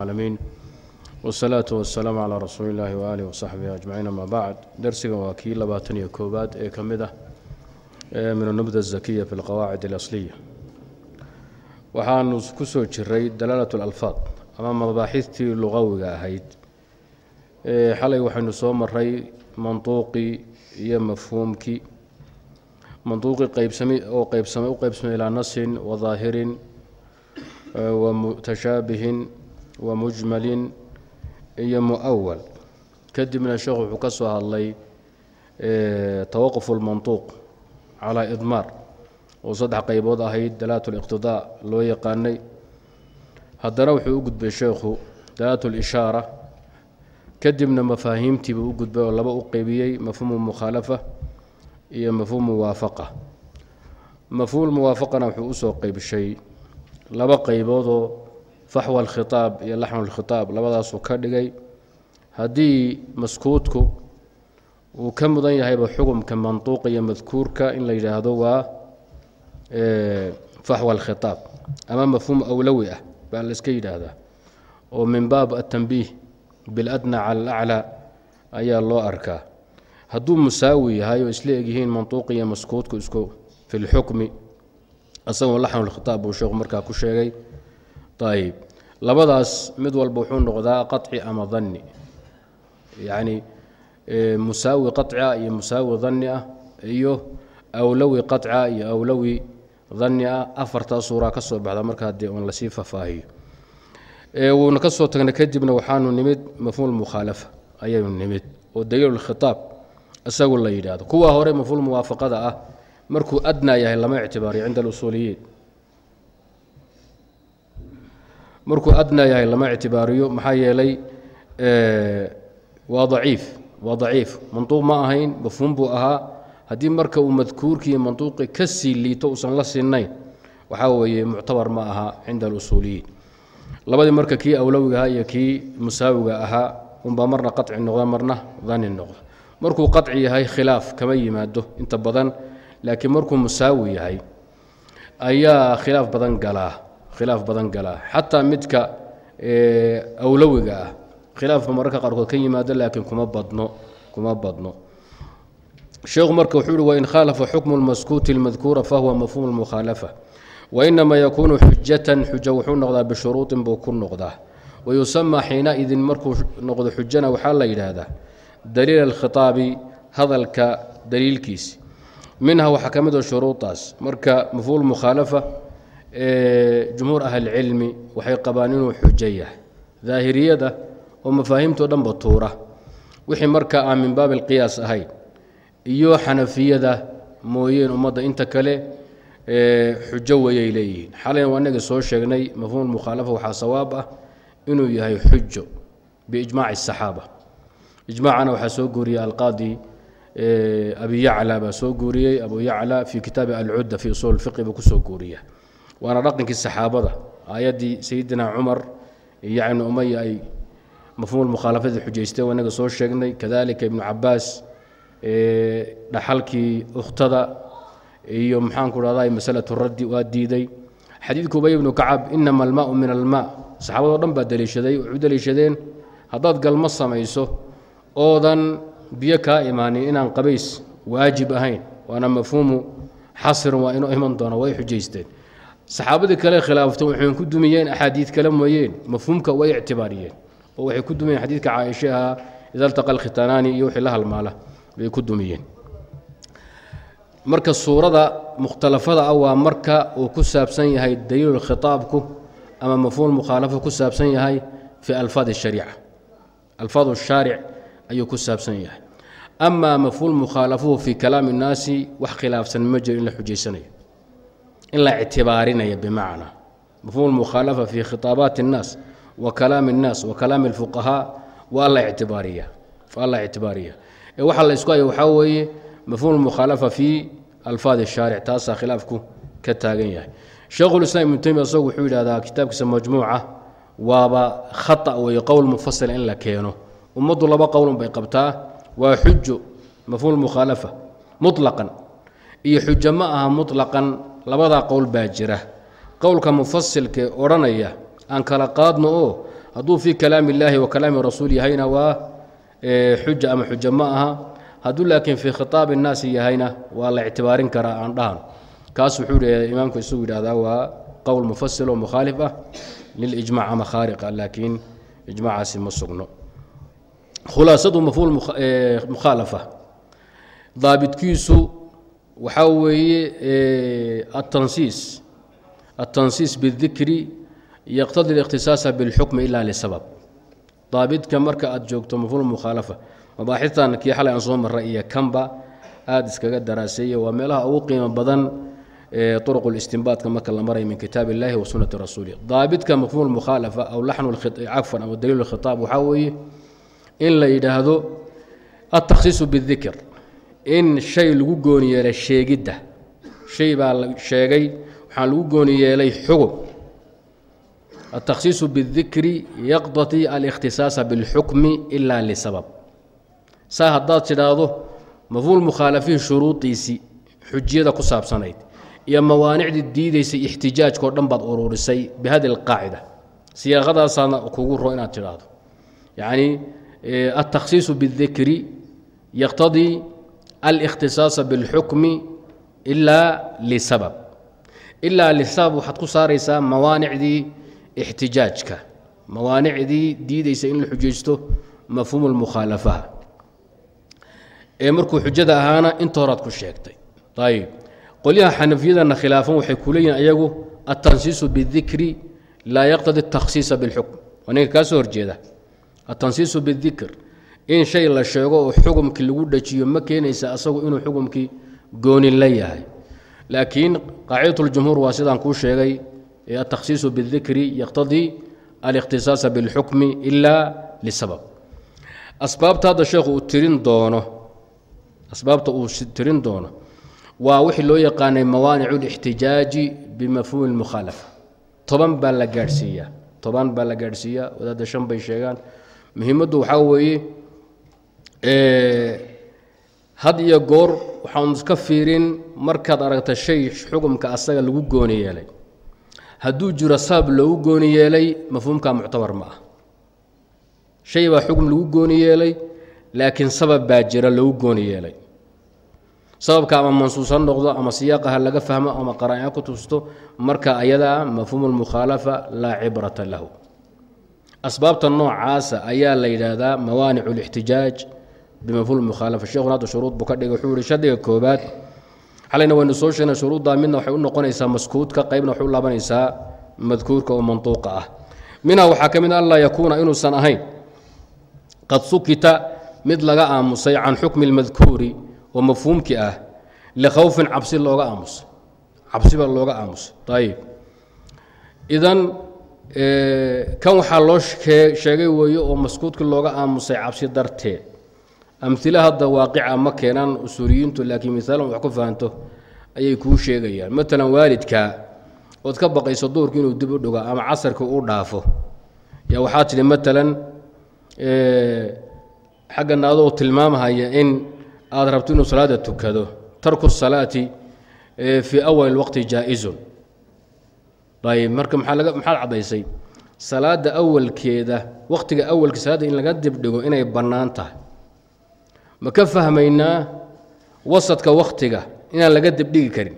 العالمين والصلاة والسلام على رسول الله وآله وصحبه أجمعين أما بعد درسنا وكيل لباتنية كوبات إيه كمدة إيه من النبذة الزكية في القواعد الأصلية waxaanu ku soo jiray dalaalat اlalfaad ama mabaaxiistii luqawiga ahayd xalay waxaynu soo maray mantuuqii iyo mafhuumkii mantuuqii qaybsami oo qaybsamay u qaybsamay ilaa nasin wa daahirin wa mutashaabihin wa mujmalin iyo mu'awal kadibna sheekhu wuxuu ka soo hadlay tawaquf اlmantuuq calaa idmaar oo saddex qaybood ahayd dalaat liqtidaa loo yaqaanay. Haddana wuxuu u gudbay sheekhu dalaat lishaara kadibna mafaahiimtiibuu u gudbay oo laba u qeybiyey mafhuumu mukhaalafa iyo mafhuum muwaafaqa mafhuum muwaafaqana wuxuu u soo qeybshay laba qayboodoo faxwa alkhitaab iyo laxnu lkhitaab labadaasuu ka dhigay. Haddii maskuudku uu ka mudan yahayba xukumka mantuuqa iyo madkuurka in la yidhaahdo waa faxwa alkhitaab ama mafhuum awlowi ah baa la iska yidhaahdaa oo min baab atanbiih biladna cala alaclaa ayaa loo arkaa. Hadduu musaawi yahay oo isla egyihiin mantuuq iyo maskuudku isku fi lxukmi isagoo laxnu lkhitaab buu sheekhu markaa ku sheegay ayib labadaas mid walba wuxuu noqdaa qaci ama danni yacni musaawi qacia iyo musaawi danni ah iyo awlowi qaca iyo awlowi danni ah afartaa suuraa ka baxda markaa dee uun la sii fafaahiyo. Wuuna ka soo tagna kadibna waxaanu nimid mafhuum mukhaalafa ayaynu nimid oo daliil khitaab isagu la yidhaahdo. Kuwa hore mafhuum muwaafaqada ah markuu adnaa yahay lama ictibaariyo cinda alusuuliyiin markuu adnaa yahay lama ictibaariyo maxaa yeelay waa daciif waa daciif. Mantuuq ma ahayn mafhuum buu ahaa. Haddii marka uu madkuurkii mantuuqi ka sii liito uusan la sinnayn waxaa weeye muctabar ma aha cinda alusuuliyiin. Labadii marka kii awlowiga ahaa iyo kii musaawiga ahaa unbaa marna qaci noqda marna dani noqda. Markuu qaci yahay khilaaf kama yimaado inta badan laakiin markuu musaawi yahay ayaa khilaaf badan galaa khilaaf badan galaa xataa midka awlowiga ah khilaafka mararka qaarkood ka yimaado laakiin kuma badno kuma badno sheekhu marka wuxuu uhi wain khaalafa xukmu lmaskuuti اlmadkuura fahuwa mafhuum اlmukhaalafa wainama yakuunu xujatan xujo wuxuu noqdaa bishuruuطin buu ku noqdaa wayusama xiinaidin markuu noqdo xujana waxaa la yidhaahdaa daliil alkhitaabi hadalka daliilkiisi minha waxaa ka mid a shuruudaas marka mafhuum mukhaalafa jumhuur ahlicilmi waxay qabaan inuu xujo yahay. Daahiriyada oo mafaahiimtao dhanba tuura. Wixii marka aan min baabi alqiyaas ahayn iyo xanafiyada mooyeen ummadda inta kale xujo weyay leeyihiin. Xalayna waa inagii soo sheegnay mafhuum mukhaalafa waxaa sawaab ah inuu yahay xujo biijmaaci asaxaaba ijmaacana waxaa soo guuriyey alqaadi abi yacla baa soo guuriyey abu yacla fii kitaabi alcudda fii usuul fiqi buu ku soo guuriya waana dhaqankii saxaabada aayaddii sayidina cumar iyo yacni umaya ay mafhuum mukhaalafadii xujaysteen inaga soo sheegnay. Kadalika ibnu cabaas dhaxalkii ukhtada iyo maxaanku dhahda masalatu raddi waa diiday xadiidku ubay ibnu kacab inama almaau min almaa saxaabadoo dhan baa daliishaday waxay daliishadeen haddaad galmo samayso oodan biyo kaa imaanin inaan qabays waajib ahayn waana mafhuumu xasrin waa inoo iman doona way xujaysteen saxaabadii kale khilaafto waxay ku dumiyeen axaadiid kale mooyeen mafhuumka way ictibaariyeen. Oo waxay ku dumiyeen xadiidka caaisha ahaa ida altaqa alkhitanaani iyo wixii la halmaala bay ku dumiyeen. Marka suurada mukhtalafada ah waa marka uu ku saabsan yahay daliilu khitaabku ama mafhuum mukhaalafa ku saabsan yahay fii alfaad shariica. Alfaad shaaric ayuu ku saabsan yahay. Amaa mafhuum mukhaalafuhu fii kalaami اnnaasi wax khilaafsan ma jiro in la xujaysanayo in la ictibaarinaya bimacnaa mafhuum mukhaalafa fii khitaabaati اnnaas wa kalaami اnnaas wa kalaami اlfuqahaa waa la ictibaariya waa la ictibaariya ee waxaa la isku haya waxaa weeye mafhuum mukhaalafa fii alfaad shaaric taasaa khilaafku ka taagan yahay sheekhulislaam ibnu teymiya isagu wuxuu yidhahdaa kitaabkiisa majmuuca waaba khata weeye qowl mufasila in la keeno ummaddu laba qowlun bay qabtaa waa xujo mafhuum mukhaalafa muطlaqan iyo xujo ma aha muطlaqan labadaa qowl baa jira. Qowlka mufasilkae odhanaya aan kala qaadno oo hadduu fii kalaami illaahi wa kalaami rasuul yahayna waa xuja ama xuja ma aha. Hadduu laakiin fii khitaabi innaasi yahayna waa la ictibaarin karaa aan dhahan kaas wuxuu imaamku isagu yidhahdaa waa qowl mufasil oo mukhaalif ah lilijmac ama khaariqa laakiin ijmacaasi ma sugno. Khulaasadu mafhuul mukhaalafa. Daabitkiisu waxaa weeye atansiis atansiis bidikri yaqtadi اlikhtisaasa biاlxukmi ila lisabab daabidka marka aad joogto mafhuul mukhaalafa mabaaxistan kii xalay aan soo maray iyo kanba aada iskaga daraaseeye waa meelaha ugu qiimo badan طرق الاstinbaadka marka la maray min kitaab الlahi wa sunaةi rasuulih daabidka mafhum الmukhaalafa aw laxnu cafwan aw daliil الkhitaab waxaa weeye in la yidhaahdo الtakhsiiصu bالdikr in shay lagu gooni yeelay sheegidda shay baa la sheegay waxaan lagu gooni yeelay xugum التkhsiiص bالdikri yaqtadي الاkhtisaaصa bاlxukmi ila lisabab saa haddaad tidhaahdo mafhum mukhaalafihi shuruudiisii xujiyada ku saabsanayd iyo mawaanicdii diidaysay ixtijaajkao dhan baad ururisay bihadi اlqaacida siyaaqadaasaana kugu ro inaad tidhaahdo yacni altakhsiiصu bالdikri yaqtadii اlاkhtisaaصa bاlxukmi ilaa lisabab ilaa lisabab waxaad ku saaraysaa mawaanicdii ixtijaajka mawaanicdii diidaysa in la xujaysto mafhuum اlmukhaalafaha ee markuu xujada ahaana inta horaad ku sheegtay ayb qolyaha xanafiyadana khilaafan waxay ku leeyihin ayagu altansiisu bاdikri laa yaqtadi الtakhsiisa bاlxukm waa ninka kaa soo horjeeda altansiisu bاdikr in shay la sheego oo xukumkii lagu dhajiyo ma keenaysa asagu inuu xukumkii goonin la yahay laakiin qaacidaة اljumhuur waa sidaan kuu sheegay التkhsiiص bالdikri yqtadii الاkhtisaaصa bاlxukmi ila lisabab asbaabta hadda sheekhu uu tirin doono asbaabta uu tirin doono waa wixii loo yaqaanay mawaanic الاxtijaaji bimafhuumi الmukhaalafa toban baa la gaadhsiiyaa toban baa la gaadhsiiyaa wadaadda shan bay sheegaan muhiimaddu waxaa weeye had iyo goor waxaan iska fiirin markaad aragta shay xukumka asaga lagu gooni yeelay. Hadduu jiro sabab loogu gooni yeelay mafhuumka muctabar ma ah shay baa xukm lagu gooni yeelay laakiin sabab baa jira loogu gooni yeelay. Sababka ama mansuus ha noqdo ama siyaaqaha laga fahmo ama qaraa'ica ku tusto marka ayadaa mafhuumu lmukhaalafa laa cibrata lahu. Asbaabta noocaasa ayaa la yidhaahdaa mawaanic اlاxtijaaj bimafhuum mukhaalafa shekhuna hadda shuruud buu ka dhigay wuxuu yihi shardiga koobaad xalayna waynu soo sheegnay shuruuddaa midna waxay u noqonaysaa maskuudka qaybna waxay u laabanaysaa madkuurka oo mantuuqa ah minha waxaa ka mid anlaa yakuuna inuusan ahayn qad sukita mid laga aamusay can xukmi اlmadkuuri oo mafhuumkii ah likhawfin cabsi looga aamusay cabsi baa looga aamusay ayib idan kan waxaa loo sheegay weeye oo maskuudkii looga aamusay cabsi darteed amila hadda waaqica ma keenaan usuuliyiintu laakiin misaalan wax ku fahanto ayay kuu sheegayaan. Maalan waalidka ood ka baqayso duurku inuu dib u dhigo ama casarkii u dhaafo yaa waxaa tidhi maalan xaggana adoo tilmaamhaya in aad rabto inuu salaada tukado tarku salaati fii awali waqti jaa-izun. Ayb marka maxaad caddaysay? Salaada awalkeeda waqtiga awalka salaadda in laga dibdhigo inay bannaan tahay ma ka fahmaynaa wasadka wakhtiga inaan laga dibdhigi karin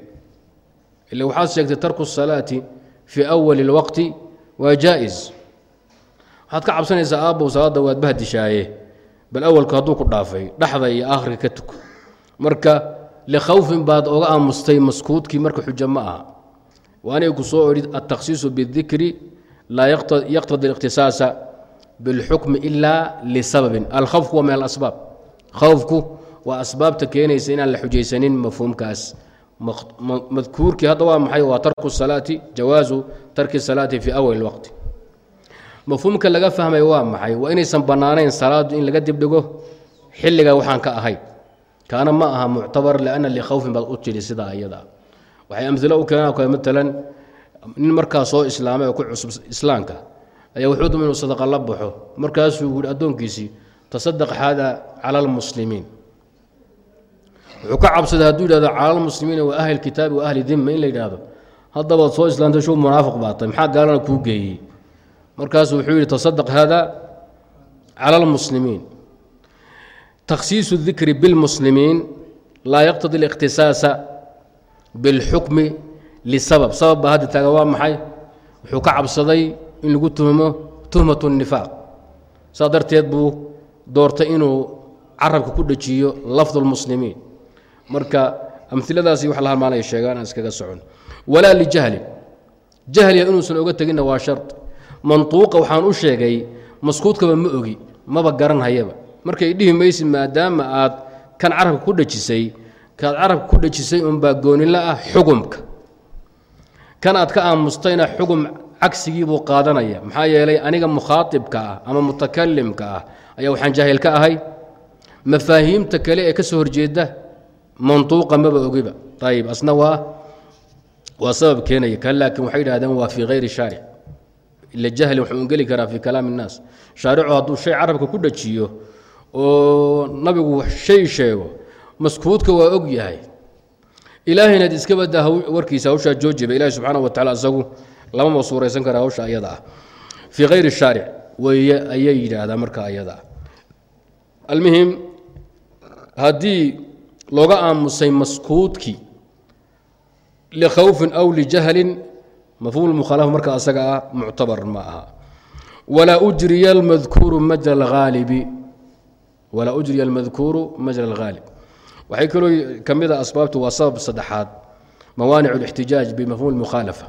ila waxaad sheegtay tarku salaati fii awali اlwaqti waa jaa-is waxaad ka cabsanaysaa aabbow salaadda waad bahdishaaye bal awalku hadduu ku dhaafay dhexda iyo aakhirka ka tuko marka likhawfin baad oga aamustay maskuudkii marka xujo ma aha waanay ku soo odhi altakhsiisu bاdikri laa yaqtadi اlikhtisaasa biاlxukmi ila lisababin alkhawfku waa min alasbaab khawfku waa asbaabta keenaysa inaan la xujaysanin mafhuumkaas madkuurkii hadda waa maxay waa tarku salaati jawaazu tarki salaati fii awali waqti mafhuumka laga fahmay waa maxay waa inaysan bannaanayn salaadu in laga dibdhigo xilliga waxaan ka ahayn kaana ma aha muctabar lianna likhawfin baad u tidhi sidaa ayada waxay amilo u keenaan kale maalan nin markaa soo islaamay oo ku cusub islaamka ayaa wuxuu duma inuu sadaqa la baxo markaasuu yihi addoonkiisii tasadaq haadaa cala almuslimiin. Wuxuu ka cabsaday hadduu yidhahdo cala lmuslimiina wa ahli kitaabi wa ahli dima in la yidhaahdo. Haddabaad soo islaamtay shuu munaafiq baatay maxaa gaalana kuu geeyey? Markaasu wuxuu yidhi tasadaq haadaa cala almuslimiin. Takhsiisu dikri bilmuslimiin laa yaqtadi اlikhtisaasa bilxukmi lisabab. Sabab baa hadda taagan waa maxay? Wuxuu ka cabsaday in lagu tuhmo tuhmat nifaaq. Saa darteed buu doortay inuu carabka ku dhejiyo lafd اlmuslimiin marka amiladaasi wax la halmaanaya sheegaan aan iskaga socon. Walaa lijahli jahliga inuusan oga teginna waa shar mantuuqa waxaan u sheegay maskuudkaba ma ogi maba garan hayaba. Markay dhihi maysid maadaama aad kan carabka ku dhejisay kaad carabka ku dhejisay unbaa goonila ah xugumka. Kan aad ka aamustayna xugum cagsigiibuu qaadanaya. Maxaa yeelay aniga mukhaaibka ah ama mutakalimka ah ayaa waxaan jaahil ka ahay. Mafaahiimta kale ee ka soo horjeeda mantuuqa maba ogiba. Ayib asna waa waa sabab keenaya. Kan laakiin waxay idhahdeen waa fii hayri shaaric. Ila jahli ungeli karaa fii kalaami innaas shaaricu hadduu shay carabka ku dhajiyo oo nabigu shay sheego maskuudka waa og yahay. Ilaahayna ad iska warkiisa hawshaa joojiba ilahi subxaana wa tacala isagu lamama suuraysan kara hawsha ayada ah. Fii hayri shaaric weeye ayay yidhaahdaa marka ayada. Almuhim haddii looga aamusay maskuudkii likhawfin aw lijahlin mafhuum mukhaalaf marka asaga ah muctabar ma aha. Walaa ujriya almadkuuru majra alhaalibi walaa ujriya almadkuuru majra alghaalib waxay kaloo ka mid a asbaabtu waa sabab saddexaad. Mawaanic اlixtijaaj bimafhuum اlmukhaalafa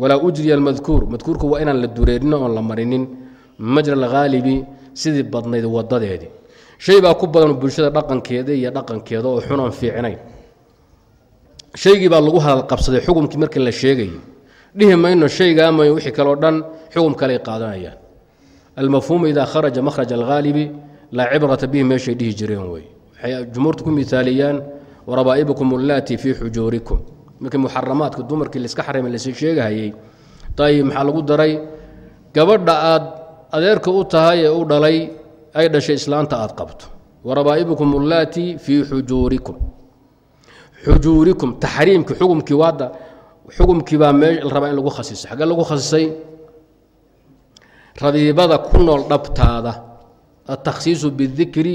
walaa ujriya almadkuur madkuurku waa inaan la dureerino oon la marinin majra alghaalibi sidii badnayd wadadeedii shay baa ku badan bulshada dhaqankeeda iyo dhaqankeeda oo xunan fiicnayn shaygii baa lagu hadal qabsaday xukumkii markii la sheegayo dhihi mayno shaygaa may wixii kaleo dhan xukum kaley qaadanayaan almafhuumu idaa kharaja makhraj alghaalibi laa cibrata bihi meeshay dhihi jireen wey waxay jumhuurtu ku miaaliyaan warabaa'ibukum allaati fii xujuurikum markii muxaramaadka dumarkii laiska xarimay lasi sheegahayey ayib maxaa lagu daray? Gabadha aad adeerka u tahay ee u dhalay ay dhashay islaanta aad qabto. Warabaa'ibukum allaati fii xujuurikum. Xujuurikum taxriimkii xukumkii waadda xukumkii baa mee la rabaa in lagu khasisay. Xaggee lagu khasisay? Rabiibada ku nool dhabtaada. Altakhsiisu bidikri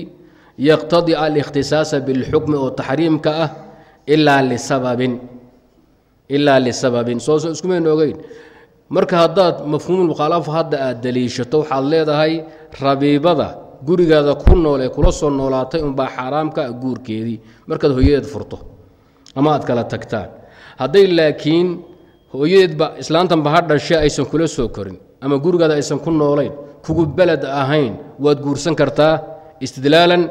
yaqtadii alikhtisaasa bilxukmi oo taxriimka ah ilaa lisababin ilaa lisababin soo iskumayna ogeyn marka haddaad mafhuumulmukhaalafa hadda aad daliishato waxaad leedahay rabiibada gurigaada ku nool ee kula soo noolaatay unbaa xaaraamka guurkeedii markaad hooyadeed furto ama aad kala tagtaan hadday laakiin hooyadeedba islaantanba ha dhashe aysan kula soo korin ama gurigaada aysan ku noolayn kugu beled ahayn waad guursan kartaa istidlaalan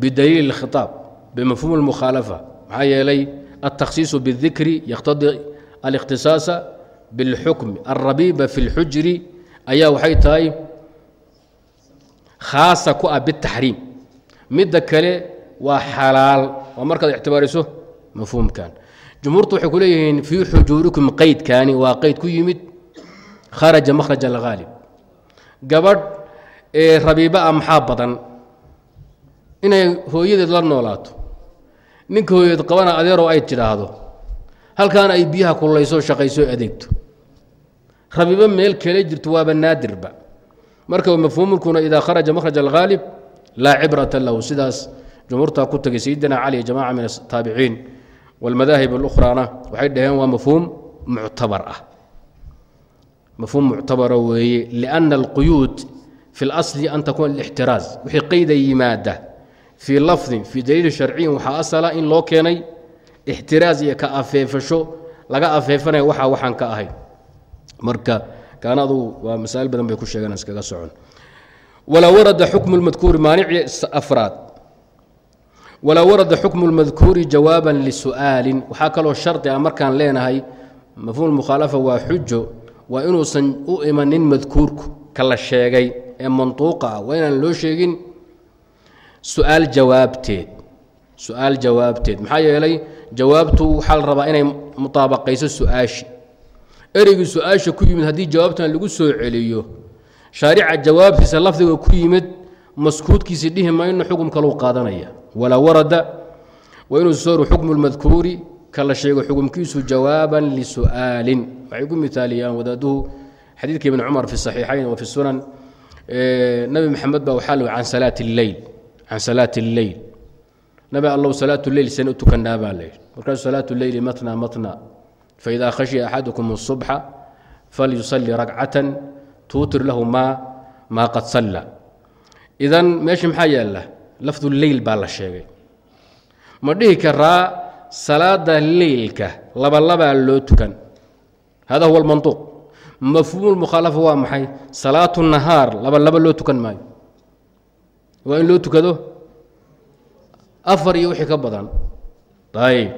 bidaliili اlkhitaab bimafhuum اlmukhaalafa maxaa yeelay altakhsiisu bاdikri yaqtadii alikhtisaasa biاlxukmi alrabiiba fi اlxujri ayaa waxay tahay khaasa ku ah bitaxriim midda kale waa xalaal waa markaad ictibaariso mafhuumkan jumhuurtu waxay ku leeyihiin fii xujuurikum qeydkaani waa qeyd ku yimid kharaja makhraj alghaalib gabadh ee rabiiba ah maxaa badan inay hooyadeed la noolaato ninka hooyadeed qabana adeeroo ay tidhaahdo halkaana ay biyaha kullayso shaqayso adeegto rabiibo meel kale jirto waaba naadirba marka mafhuumulkuna idaa kharaja makhraj alghaalib laa cibrata lahu sidaas jumhuurtaa ku tegay sayidina cali jamaca min ataabiciin wاlmadaahib اlukhraana waxay dhaheen waa mafhuum muctabar ah mafhuum muctabara weeye liأna اlquyuud fi اlasli an takuuna اlاxtiraaz wixii qeyda yimaada fii lafdin fii daliili sharciyin waxaa asala in loo keenay ixtiraaz iyo ka afeefasho laga afeefanaya waxa waxaan ka ahayn marka kaana adugu waa masaa'il badan bay ku sheegaan iskaga socon. Walaa warada xukmu اlmadkuuri maanici afraad. Walaa warada xukmu اlmadkuuri jawaaban lisu'aalin waxaa kaloo shardi ah markaan leenahay mafhuum mukhaalafa waa xujo waa inuusan u imanin madkuurku ka la sheegay ee mantuuqa ah. Waa inaan loo sheegin su'aal jawaabteed. Su'aal jawaabteed. Maxaa yeelay jawaabtu waxaa la rabaa inay mutaabaqayso su'aashi. Ereygii su'aasha ku yimid haddii jawaabtan lagu soo celiyo shaarica jawaabtiisa lafdiga ku yimid maskuudkiisi dhihi mayno xukum kaluu qaadanaya. Walaa warada waa inuu sooru xukmu lmadkuuri ka la sheego xukumkiisu jawaaban lisu'aalin waxay ku mitaaliyaan wadaaduhu xadiidka ibn cumar fi saxiixayn wa fi sunan nabi maxamed baa waxaa la can salaati اleyl can salaati اlleyl nabi allow salaatu leyl sen u tukanaa baa la yidhi markaasuu salaatu leyli matna matna faida khashiya axadukum الصubxa falyusali ragcatan tuutir lahu maa maa qad salla idan meesha maxaa yaala lafdu leyl baa la sheegay ma dhihi karaa salaada leylka labalabaa loo tukan hada huwa almantuuq mafhuumu lmukhaalafa waa maxay salaatu nahaar labalaba loo tukan maayo waa in loo tukado? Afar iyo wixii ka badan. Ayb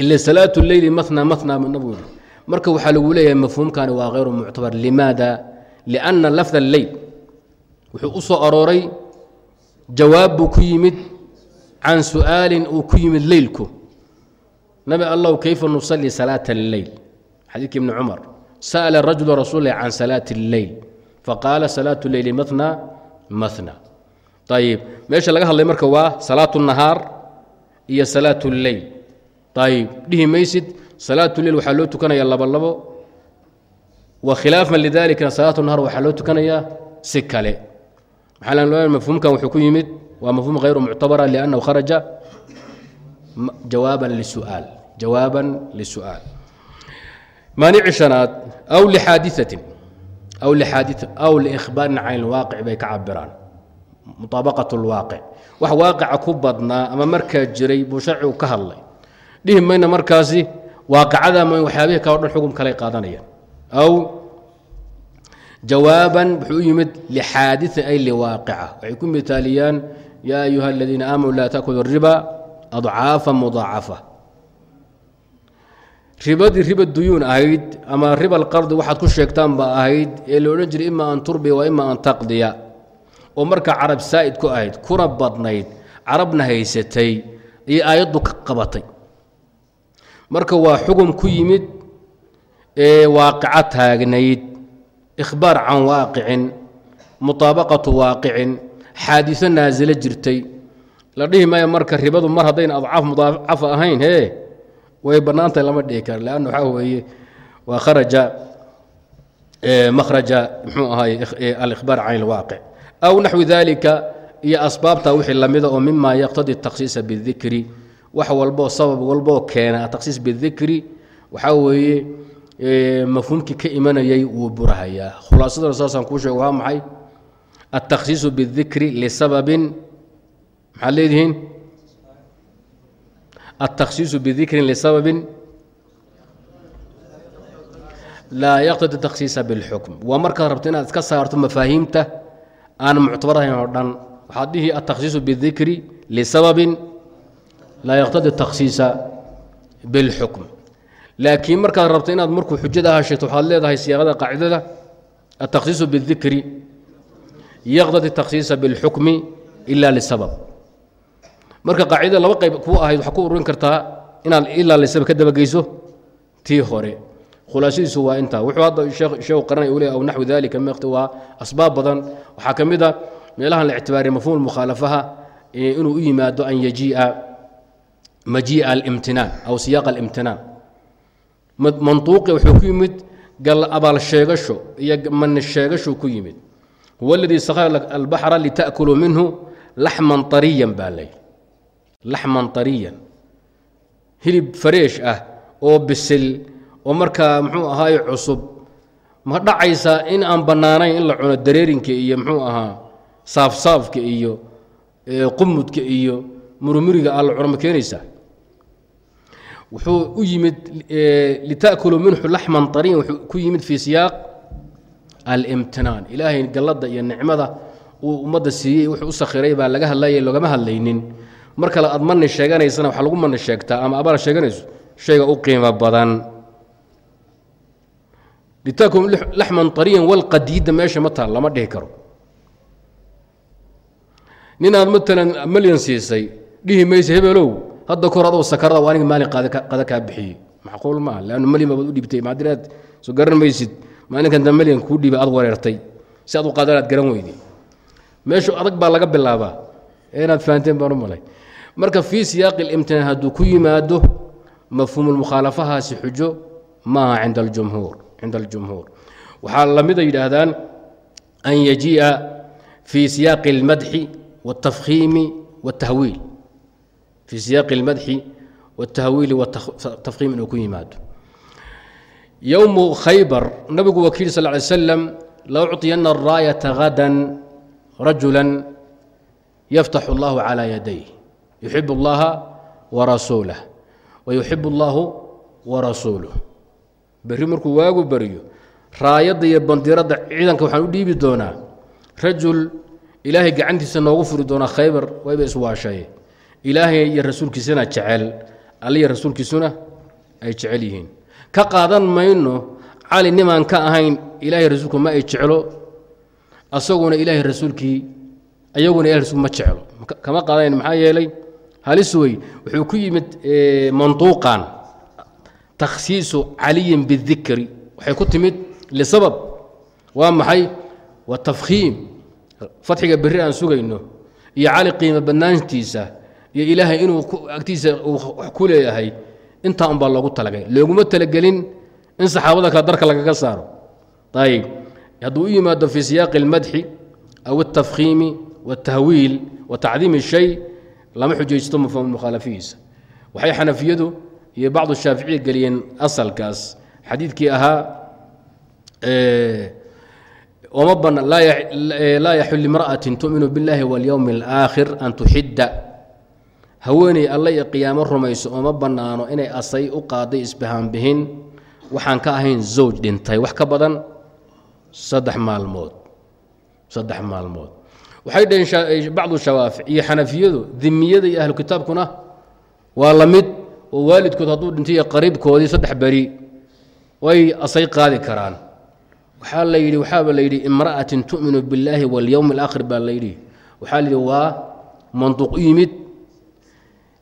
ila salaatu leyli matna matna nabigu yidhi. Marka waxaa lagu leeyahay mafhuumkani waa hayru muctabar. Limaada? Lianna lafd alleyl wuxuu u arooray jawaab buu ku yimid can su'aalin uu ku yimid leylku nabi allow kayfa nusalli salaata alleyl xadiidka ibni cumar. Sa'ala rajulu rasuul can salaati alleyl faqaala salaatu leyli matna matna. Ayib meesha laga hadlay marka waa salaatu nahaar iyo salaatu lleyl ayib dhihi maysid salaatu leyl waxaa loo tukanaya labo labo wa khilaafan lidalikana salaatu nahaar waxaa loo tukanayaa si kale. Mafhuumkan wuxuu ku yimid waa mafhuum hayru muctabara liannahu kharaja jawaaban lisu'aal jawaaban lisu'aal maanici shanaad aw lixaadiatin aw lihbaarin can ilwaaqic bay ka cabiraan muaabaqat lwaaqic wax waaqica ku badnaa ama markaa jiray buu sharcigu ka hadlay dhihi mayna markaasi waaqicada ma waxyaabihii kaleo dhan xugum kale qaadanayaan aw jawaaban wuxuu u yimid lixaadiin ay liwaaqica waxay ku mitaaliyaan yaa ayuha aladiina aamanuu laa taakulu riba adcaafa mudaacafa ribadii riba duyuun ahayd ama riba alqardi waxaad ku sheegtaan ba ahayd ee la odhan jiray ima an turbiya wa ima an taqdiya. Oo markaa carab saa'id ku ahayd kuna badnayd carabna haysatay iyo aayaddu ka qabatay. Marka waa xugum ku yimid ee waaqico taagnayd ikhbaar can waaqicin muطaabaqatu waaqicin xaadiso naasilo jirtay. La dhihi maayo marka ribadu mar haddayna adcaaf mudaacafa ahayn hee way bannaantahay lama dhihi karo leanna waxaa weeye waa kharaja makhraja muxuu ahaay alikhbaar can ilwaaqic aw naxwi dalika iyo asbaabta wixii lamida oo mima yaqtadi takhsiisa bidikri wax walboo sabab walboo keena takhsiis bidikri waxaa weeye mafhuumkii ka imanayay wuu burahayaa. Khulaasadana saasaan kuu sheego waa maxay? Altakhsiisu bidikri lisababin maxaad leedihiin التkhصiiص bذikri لsabب laa yqtadi تkhصiiصa bاlxukm waa markaad rabto inaad iska saarto mafaahiimta aan muctabarahayn oo dhan waxaad dhihi التkhصiiص bالdikri لsababi laa yqtadi التkhصiiصa bاlxukm laakiin markaad rabto inaad markuu xujada hashito waxaad leedahay siyaaqada qaacidada التkhصiiص bالdikri yqtadi التkhصiiصa bاlxukmi إla لsabب marka qaacidada laba qayb kuu ahayd waxaa ku ururin kartaa inaad ilaa laysaba ka dabageyso tii hore. Khulaasadiisu waa intaa wuxuu hadda sheekhu qaranaya uu leey aw naxwi dalika meeqta waa asbaab badan. Waxaa ka mid a meelahan la ictibaariya mafhuum mukhaalafaha inuu u yimaado an yajiia majii'a alimtinaan aw siyaaqa alimtinaan. Mantuuqi wuxuu ku yimid gal abaal sheegasho iyo mani sheegasho ku yimid. Huwa aladii sakhara albaxra lita'kuluu minhu laxman طariyan baa lay laxman طariyan hilib fareesh ah oo bisil oo markaa muxuu ahaaye cusub ma dhacaysaa in aan bannaanayn in la cuno dareerinka iyo muxuu ahaa saafsaafka iyo qumudka iyo murumuriga a la cuno ma keenaysaa wuxuu u yimid lita'kuluu minhu laxman طariyan wuxuu ku yimid fii siyaaq alimtinaan. Ilaahay galladda iyo nicmada uu ummadda siiyey wuxuu u sakhiray baa laga hadlayay loogama hadlaynin mar kale aad mani sheeganaysana waxaa lagu mani sheegtaa ama abaal sheeganayso shayga u qiimo badan. Litaakum laxman ariyan walqadiida meesha ma taal lama dhihi karo. Nin aad matalan malyan siisay dhihi mayse hebelow hadda kor adoo sakarada waa aniga maalin qada kaa bixiyey. Macquul maaha leannu malyan baad u dhibtay maadinaad soo garan maysid. Maalinkan da malyan kuu dhiibay aad wareertay. Si aad u qaadaan aad garan weyday meeshu adag baa laga bilaabaa. Inaad fahanteen baan u malay marka fii siyaaqi اlimtinaan hadduu ku yimaado mafhuumu mukhaalafahaasi xujo maaha cinda aljumhuur cinda aljumhuur waxaa lamida yidhaahdaan an yajii'a fii siyaaqi اlmadxi wاtafkhiimi wاtahwiil fii siyaaqi اlmadxi wاtahwiili wtafkhiim inuu ku yimaado yowmu khaybar nabigu wakiil sal ly slam la ucطiyana araayata hadan rajula yaftaxu اllahu calى yaday yuxib اllaha warasuulah wayuxib اllahu warasuuluh berri markuu waagu baryo raayadda iyo bandiradda ciidanka waxaan u dhiibi doonaa rajul ilaahay gacantiisa noogu furi doonaa khaybar wayba iswaashaye ilaahay iyo rasuulkiisana jecel alle iyo rasuulkiisuna ay jecel yihiin. Ka qaadan mayno cali nimaan ka ahayn ilaahay rasuulku ma ay jeclo asaguna ilaahay rasuulkii ayaguna ilahay rasulku ma jeclo. Kama qaadanayn maxaa yeelay halis wey wuxuu ku yimid manduuqan takhsiisu caliyin bidikri waxay ku timid lisabab waa maxay waa tafkhiim fatxiga berri aan sugayno iyo cali qiimo badnaantiisa iyo ilaahay inuu agtiisa wax ku leeyahay intaa unbaa loogu talagay looguma talagelin in saxaabada kale darka lagaga saaro ayb hadduu u yimaado fii siyaaqi اlmadxi aw اtafkhiimi wاtahwiil wa tacdiim الshay lama xujaysto mafhum mukhaalafihiisa waxay xanafiyadu iyo bacdu shaaficiya geliyeen asalkaas xadiidkii ahaa oma bana laa yaxul imra'atin tu'minu biاllahi waاlyowmi اlآakhir an tuxidda haweeney alle iyo qiyaamo rumayso ooma bannaano inay asay u qaaday isbahaanbihin waxaan ka ahayn zawj dhintay wax ka badan saddex maalmood saddex maalmood waxay dhaheen bacdu shawaafic iyo xanafiyadu dimiyada iyo ahlu kitaabkuna waa la mid oo waalidkood hadduu dhintay iyo qariibkoodii saddex beri way asay qaadi karaan. Waxaa la yidhi waxaaba la yidhi imra'atin tu'minu billaahi walyowmi alaakhir baa la yidhi. Waxaa la yidhi waa manduuq u yimid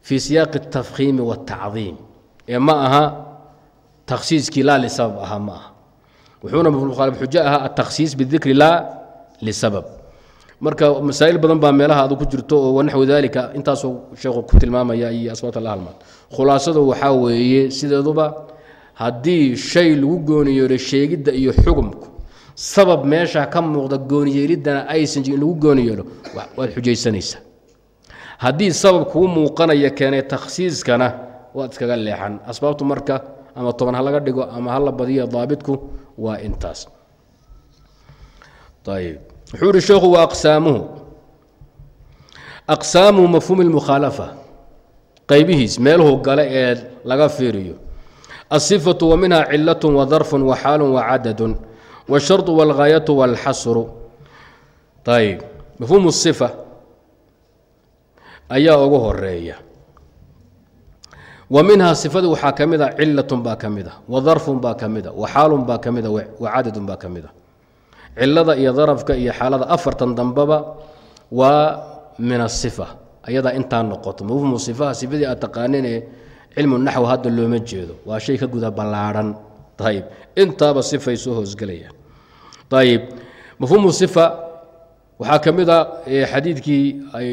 fii siyaaqi اtafkhiimi wاtacdiim ee ma aha takhsiiskii laa lisabab ahaa ma aha. Wuxuuna mukhalif xujo ahaa atakhsiis bidikri laa lisabab marka masaa'il badan baa meelaha adu ku jirto oo wanaxwi dalika intaasuu sheekhu ku tilmaamaya iyo asbaabta la khulaasadu waxaa weeye sideeduba haddii shay lagu gooniyeelo sheegidda iyo xugumku sabab meesha ka muuqda gooniyeeliddana aysan jirin lagu gooniyeelo waad xujaysanaysaa. Haddii sabab kuu muuqanaya keenay takhsiiskana waad iskaga leexan. Asbaabtu marka ama toban ha laga dhigo ama hala badiyo daabitku waa intaas. Ayb wuxuu ihi sheekhu wa aqsaamuhu aqsaamu mafhuumi اlmukhaalafa qaybihiis meeluhu gale ee laga fiiriyo الصفة ومنها cilaة وdرف وxاal وcadد والشharط والغاaية والxasru ayb mafhuum الصفة ayaa ugu horeeya wa minhaa صifadii waxaa ka mida cilaة baa ka mida وdarف baa ka mida وxaal baa ka mida وcadad baa ka mida cilada iyo darafka iyo xaalada afartan dambaba waa min الصفة ayadaa intaa noqoto mafhuum صifaha sifadii aad taqaanine cilmu naxw hadda looma jeedo waa shay ka guda ballaadhan ayb intaaba sifay soo hoosgelayaan ayb mafhuumu sifa waxaa ka mid a xadiidkii ay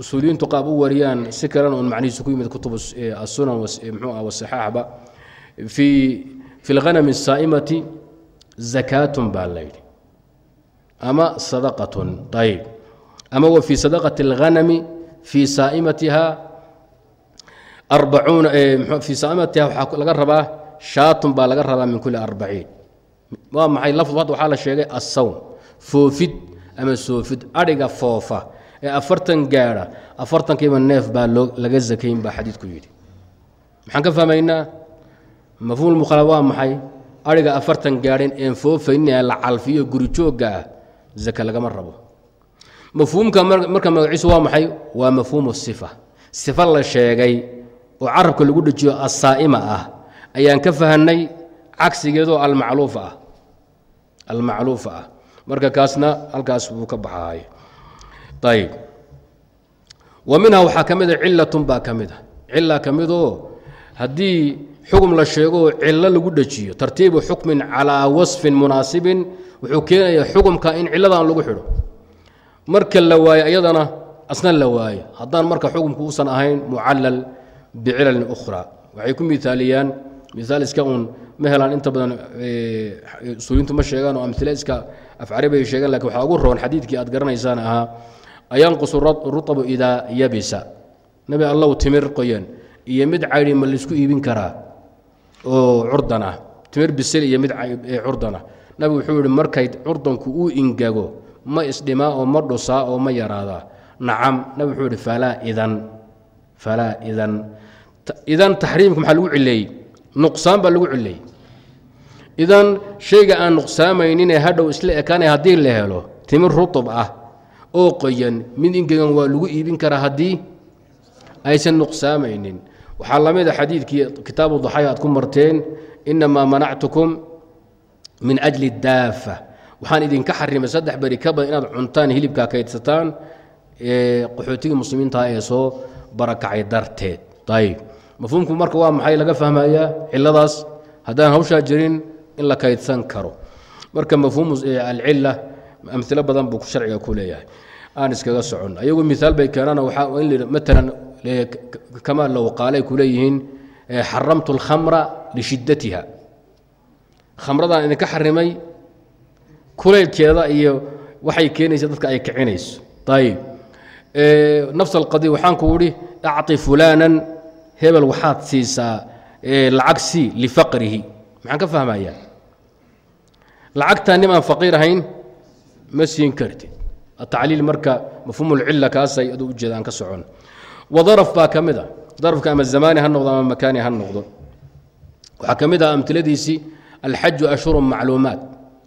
usuuliyiintu qaab u wariyaan si kalena oon macnihiisu ku yimid kutub asunan mxuu ah wasaxaaxba fii fi lghanami asaa'imati zakaatun baa layidhi ama sadaqatun. Ayb ama wa fii sadaqati اlghanami fii saa'imatiha arbacuuna fii saamatiha waxaa laga rabaa shaatun baa laga rabaa min kuli arbaciin waa maxay lafdu hadda waxaa la sheegay assawm. Foofid ama soofid. Adhiga foofa. Ee afartan gaadha afartankiiba neef baa loo laga sakayn baa xadiidku yidhi. Maxaan ka fahmaynaa? Mafhuum mukhala waa maxay? Adhiga afartan gaadhin een foofaynin ee la calfiyo guri ah zaka lagama rabo. Mafhuumka marka magaciisu waa maxay? Waa mafhuumu sifa. Sifa la sheegay oo carabka lagu dhejiyo asaa'ima ah ayaan ka fahanay cagsigeedoo almacluufa ah. Almacluufa ah. Marka kaasna halkaas buu ka baxaay ayb wa minhaa waxaa ka mida cilatun baa ka mida cila ka midoo haddii xugum la sheegoo cillo lagu dhejiyo tartiibu xukmin calaa wasfin munaasibin wuxuu keenayaa xugumka in ciladan lagu xidho. Marka la waayo iyadana asna la waayo. Haddaan marka xugumku uusan ahayn mucallal bicilalin ukhra. Waxay ku miaaliyaan miaal iska uun ma helaan inta badan usuuliintu ma sheegaan oo amile iska afcarabi ay sheegaan laakiin waxaa ugu roon xadiidkii aad garanaysaan ahaa ayanqusu rutabu idaa yabisa. Nabi allow timir qoyan iyo mid caydi ma la isku iibin karaa oo curdan ah. Timir bisil iyo mid curdan ah nabigu wuxuu yihi markay curdanku uu ingago ma isdhimaa oo ma dhusaa oo ma yaraadaa nacam nabi wuxuu yihi falaa idan falaa idan. Idan taxriimka maxaa lagu cileeyey nuqsaan baa lagu cileeyey idan shayga aan nuqsaamayninee hadhow isla ekaanay haddii la helo timir rutub ah oo qoyan mid ingegan waa lagu iibin karaa haddii aysan nuqsaamaynin waxaa la mid a xadiidkii kitaabu daxaya aad ku marteen inamaa manactukum min ajli daafa. Waxaan idinka xarimay saddex beri ka badan inaad cuntaan hilibkaa kaydsataan qaxootigii muslimiintaha ee soo barakacay darteed. Ayb mafhuumku marka waa maxay laga fahmayaa ciladaas haddaan hawshaa jirin in la kaydsan karo. Marka mafhuumu alcila amilo badan buu sharciga ku leeyahay. Aan iskaga socon. Ayagu miaal bay keenaan maalan kama low qaalay ku leeyihiin xaramtu اlkhamra lishiddatiha khamradaan idinka xarimay kulaylkeeda iyo waxay keenaysa dadka ay kicinayso. Ayb nafs alqadi waxaan ku idhi acطi fulaanan hebel waxaad siisaa lacag sii lifaqrihi maxaan ka fahmayaa lacagtaa nimaan faqiir ahayn ma siin kartid atacliil marka mafhuum اlcila kaasay adu ujeeda aan ka socon. Wadaraf baa ka mid a. Darafka ama zamaani ha noqdo ama makaani ha noqdo. Waxaa ka mid ah amtiladiisii alxaju ashhurun macluumaat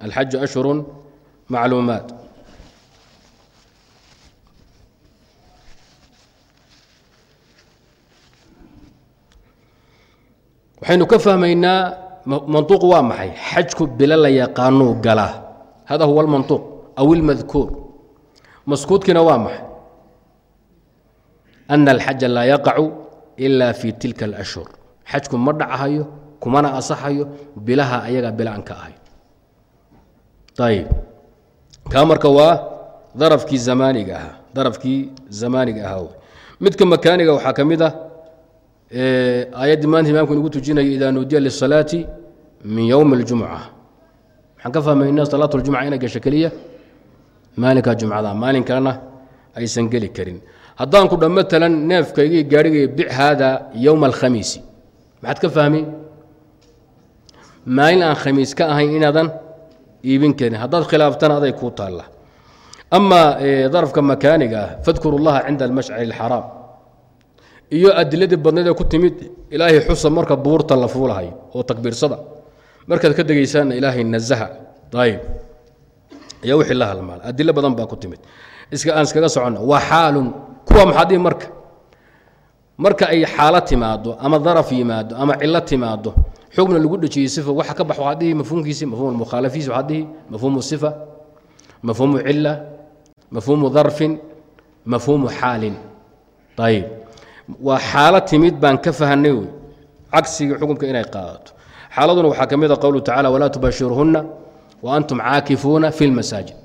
alxaju ashhurun macluumaat waxaynu ka fahmaynaa mantuuq waa maxay xajku bilo la yaqaanuu galaa hada huwa almantuuq aw ilmadkuur maskuudkiina waa maxay ana alxaja laa yaqacu ila fi tilka alashhur xajku ma dhachayo kumana asaxayo bilaha ayaga bila aan ka ahay. Ayib kaa marka waa darafkii zamaaniga ahaa darafkii zamaaniga ahaa midka makaaniga waxaa ka mid ah aayaddii maanta imaamku inugu tujinayo idaa nuudiya lisalaati min yowmi اljumca waxaan ka fahmaynaa salaat اljumca inay gasho keliya maalinka jumcada maalin kalena aysan geli karin. Haddaan ku dha neefkaygii gaarhigay bic haada yowma alkhamiisi. Maxaad ka fahmi maalin aan khamiis ka ahayn inaadan iibin karin haddaad khilaaftana aday kuu taalla. Ama darafka makaaniga ah fadkuru llaha cinda almashcari اlxaraam iyo adiladii badnayd ee ku timid ilaahay xusa marka buurta la fuulahayo oo takbiirsada. Markaad ka degaysaanna ilaahay nazaha ayb ayaa wixii la halmaala adilo badan baa ku timid. Iska aan iskaga soconna waa xaalun. Kuwa maxaa marka? Marka ay xaalo timaado ama daraf yimaado ama cilo timaado xugna lagu dhejiyey sifa. Waxa ka bax waxaa dhihi mafhuumkiisi mafhuum mukhaalafiisi waxaa dhihi mafhuumu sifa mafhuumu cila mafhuumu darfin mafhuumu xaalin. Ayib waa xaalo timid baan ka fahanay wey. Cagsigii xukumka inay qaadato. Xaaladuna waxaa ka mid a qowluhu tacala walaa tubashiruhunna waantum caakifuuna fi lmasaajid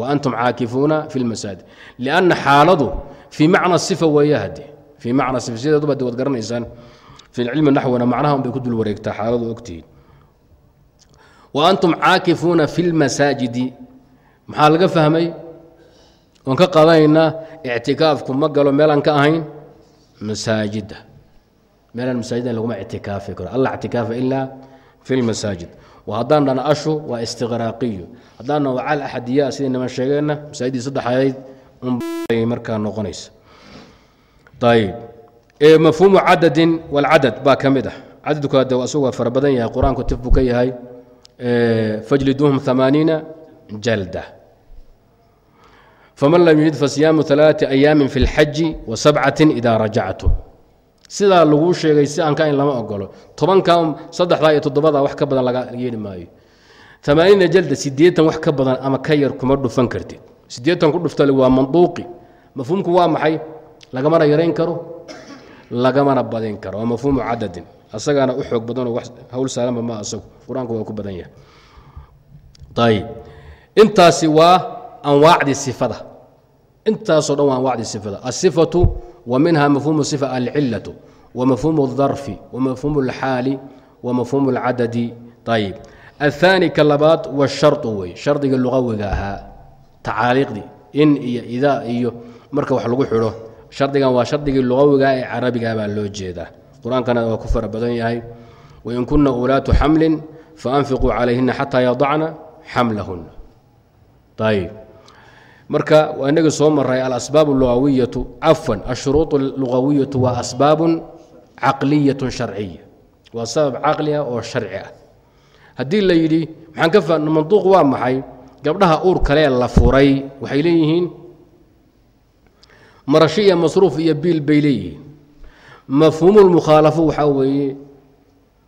waantum caakifuuna fi lmasaajid lianna xaaladu fii macna sifa weeye hade fii macna sifa sideeduba de waad garanaysaan fi cilmi naxwina macnaha un ku dul wareegtaa xaaladu ogtihiin waantum caakifuuna fi lmasaajidi maxaa laga fahmay oon ka qaadanaynaa ictikaafku ma galo meelaan ka ahayn masaajida meelaan masaajida laguma ictikaafi karo alla ictikaafa ilaa fi lmasaajid haddaan dhana ashu waa istiqraaqiyo haddaan dhana wacal axadiya sidai niman sheegeenna masaajidii saddexayd unbay markaa noqonaysa ayib mafhuumu cadadin walcadad baa ka mid ah. Cadadku asagu waa fara badan yahay qur'aanku tif buu ka yahay fajliduuhum amaaniina jalda. Faman lam yujid fasiyaamu alaati ayaamin fi اlxaji wa sabcatin idaa rajactum. Sidaa laguu sheegay si aan in lama ogolo tobanka saddexdaa iyo toddobada wax ka badan laga yeeli maayo. Amaaniina jalda sideetan wax ka badan ama ka yar kuma dhufan kartid. Sideetan ku dhuftale waa manduuqi. Mafhuumku waa maxay? Lagamana yarayn karo lagamana badin karo waa mafhuumu cadadin asagaana u xoog badanoo wax hawl saalanba ma asagu qur-aanku waa ku badan yahay ayib intaasi waa anwaacdii sifada intaasoo dhan waa anwaacdii sifada asifatu wa minha mafhuumu sifa alcilatu wa mafhuumu اdarfi wa mafhuumu اlxaali wa mafhuumu اlcadadi ayib aلثaani ka labaad wاsharطu wey shardiga luqawiga ahaa tacaaliiqdii in iyo idaa iyo marka wax lagu xidho shardigan waa shardigii luqawiga ee carabiga baa loo jeedaa qur'aankana waa ku fara badan yahay. Wain kuna ulaatu xamlin faanfiquu calayhina xataa yadacna xamlahuna ayib marka waa inagii soo maray alasbaab lugawiyatu cafwan ashuruuط lugawiyatu waa asbaabun caqliyat sharciya waa sabab caqli ah oo sharci ah. Haddii la yidhi maxaan ka manduuq waa maxay? Gabdhaha uur kalee la furay waxay leeyihiin marasho iyo masruuf iyo biil bay leeyihiin. Mafhuumulmukhaalafo waxaa weeye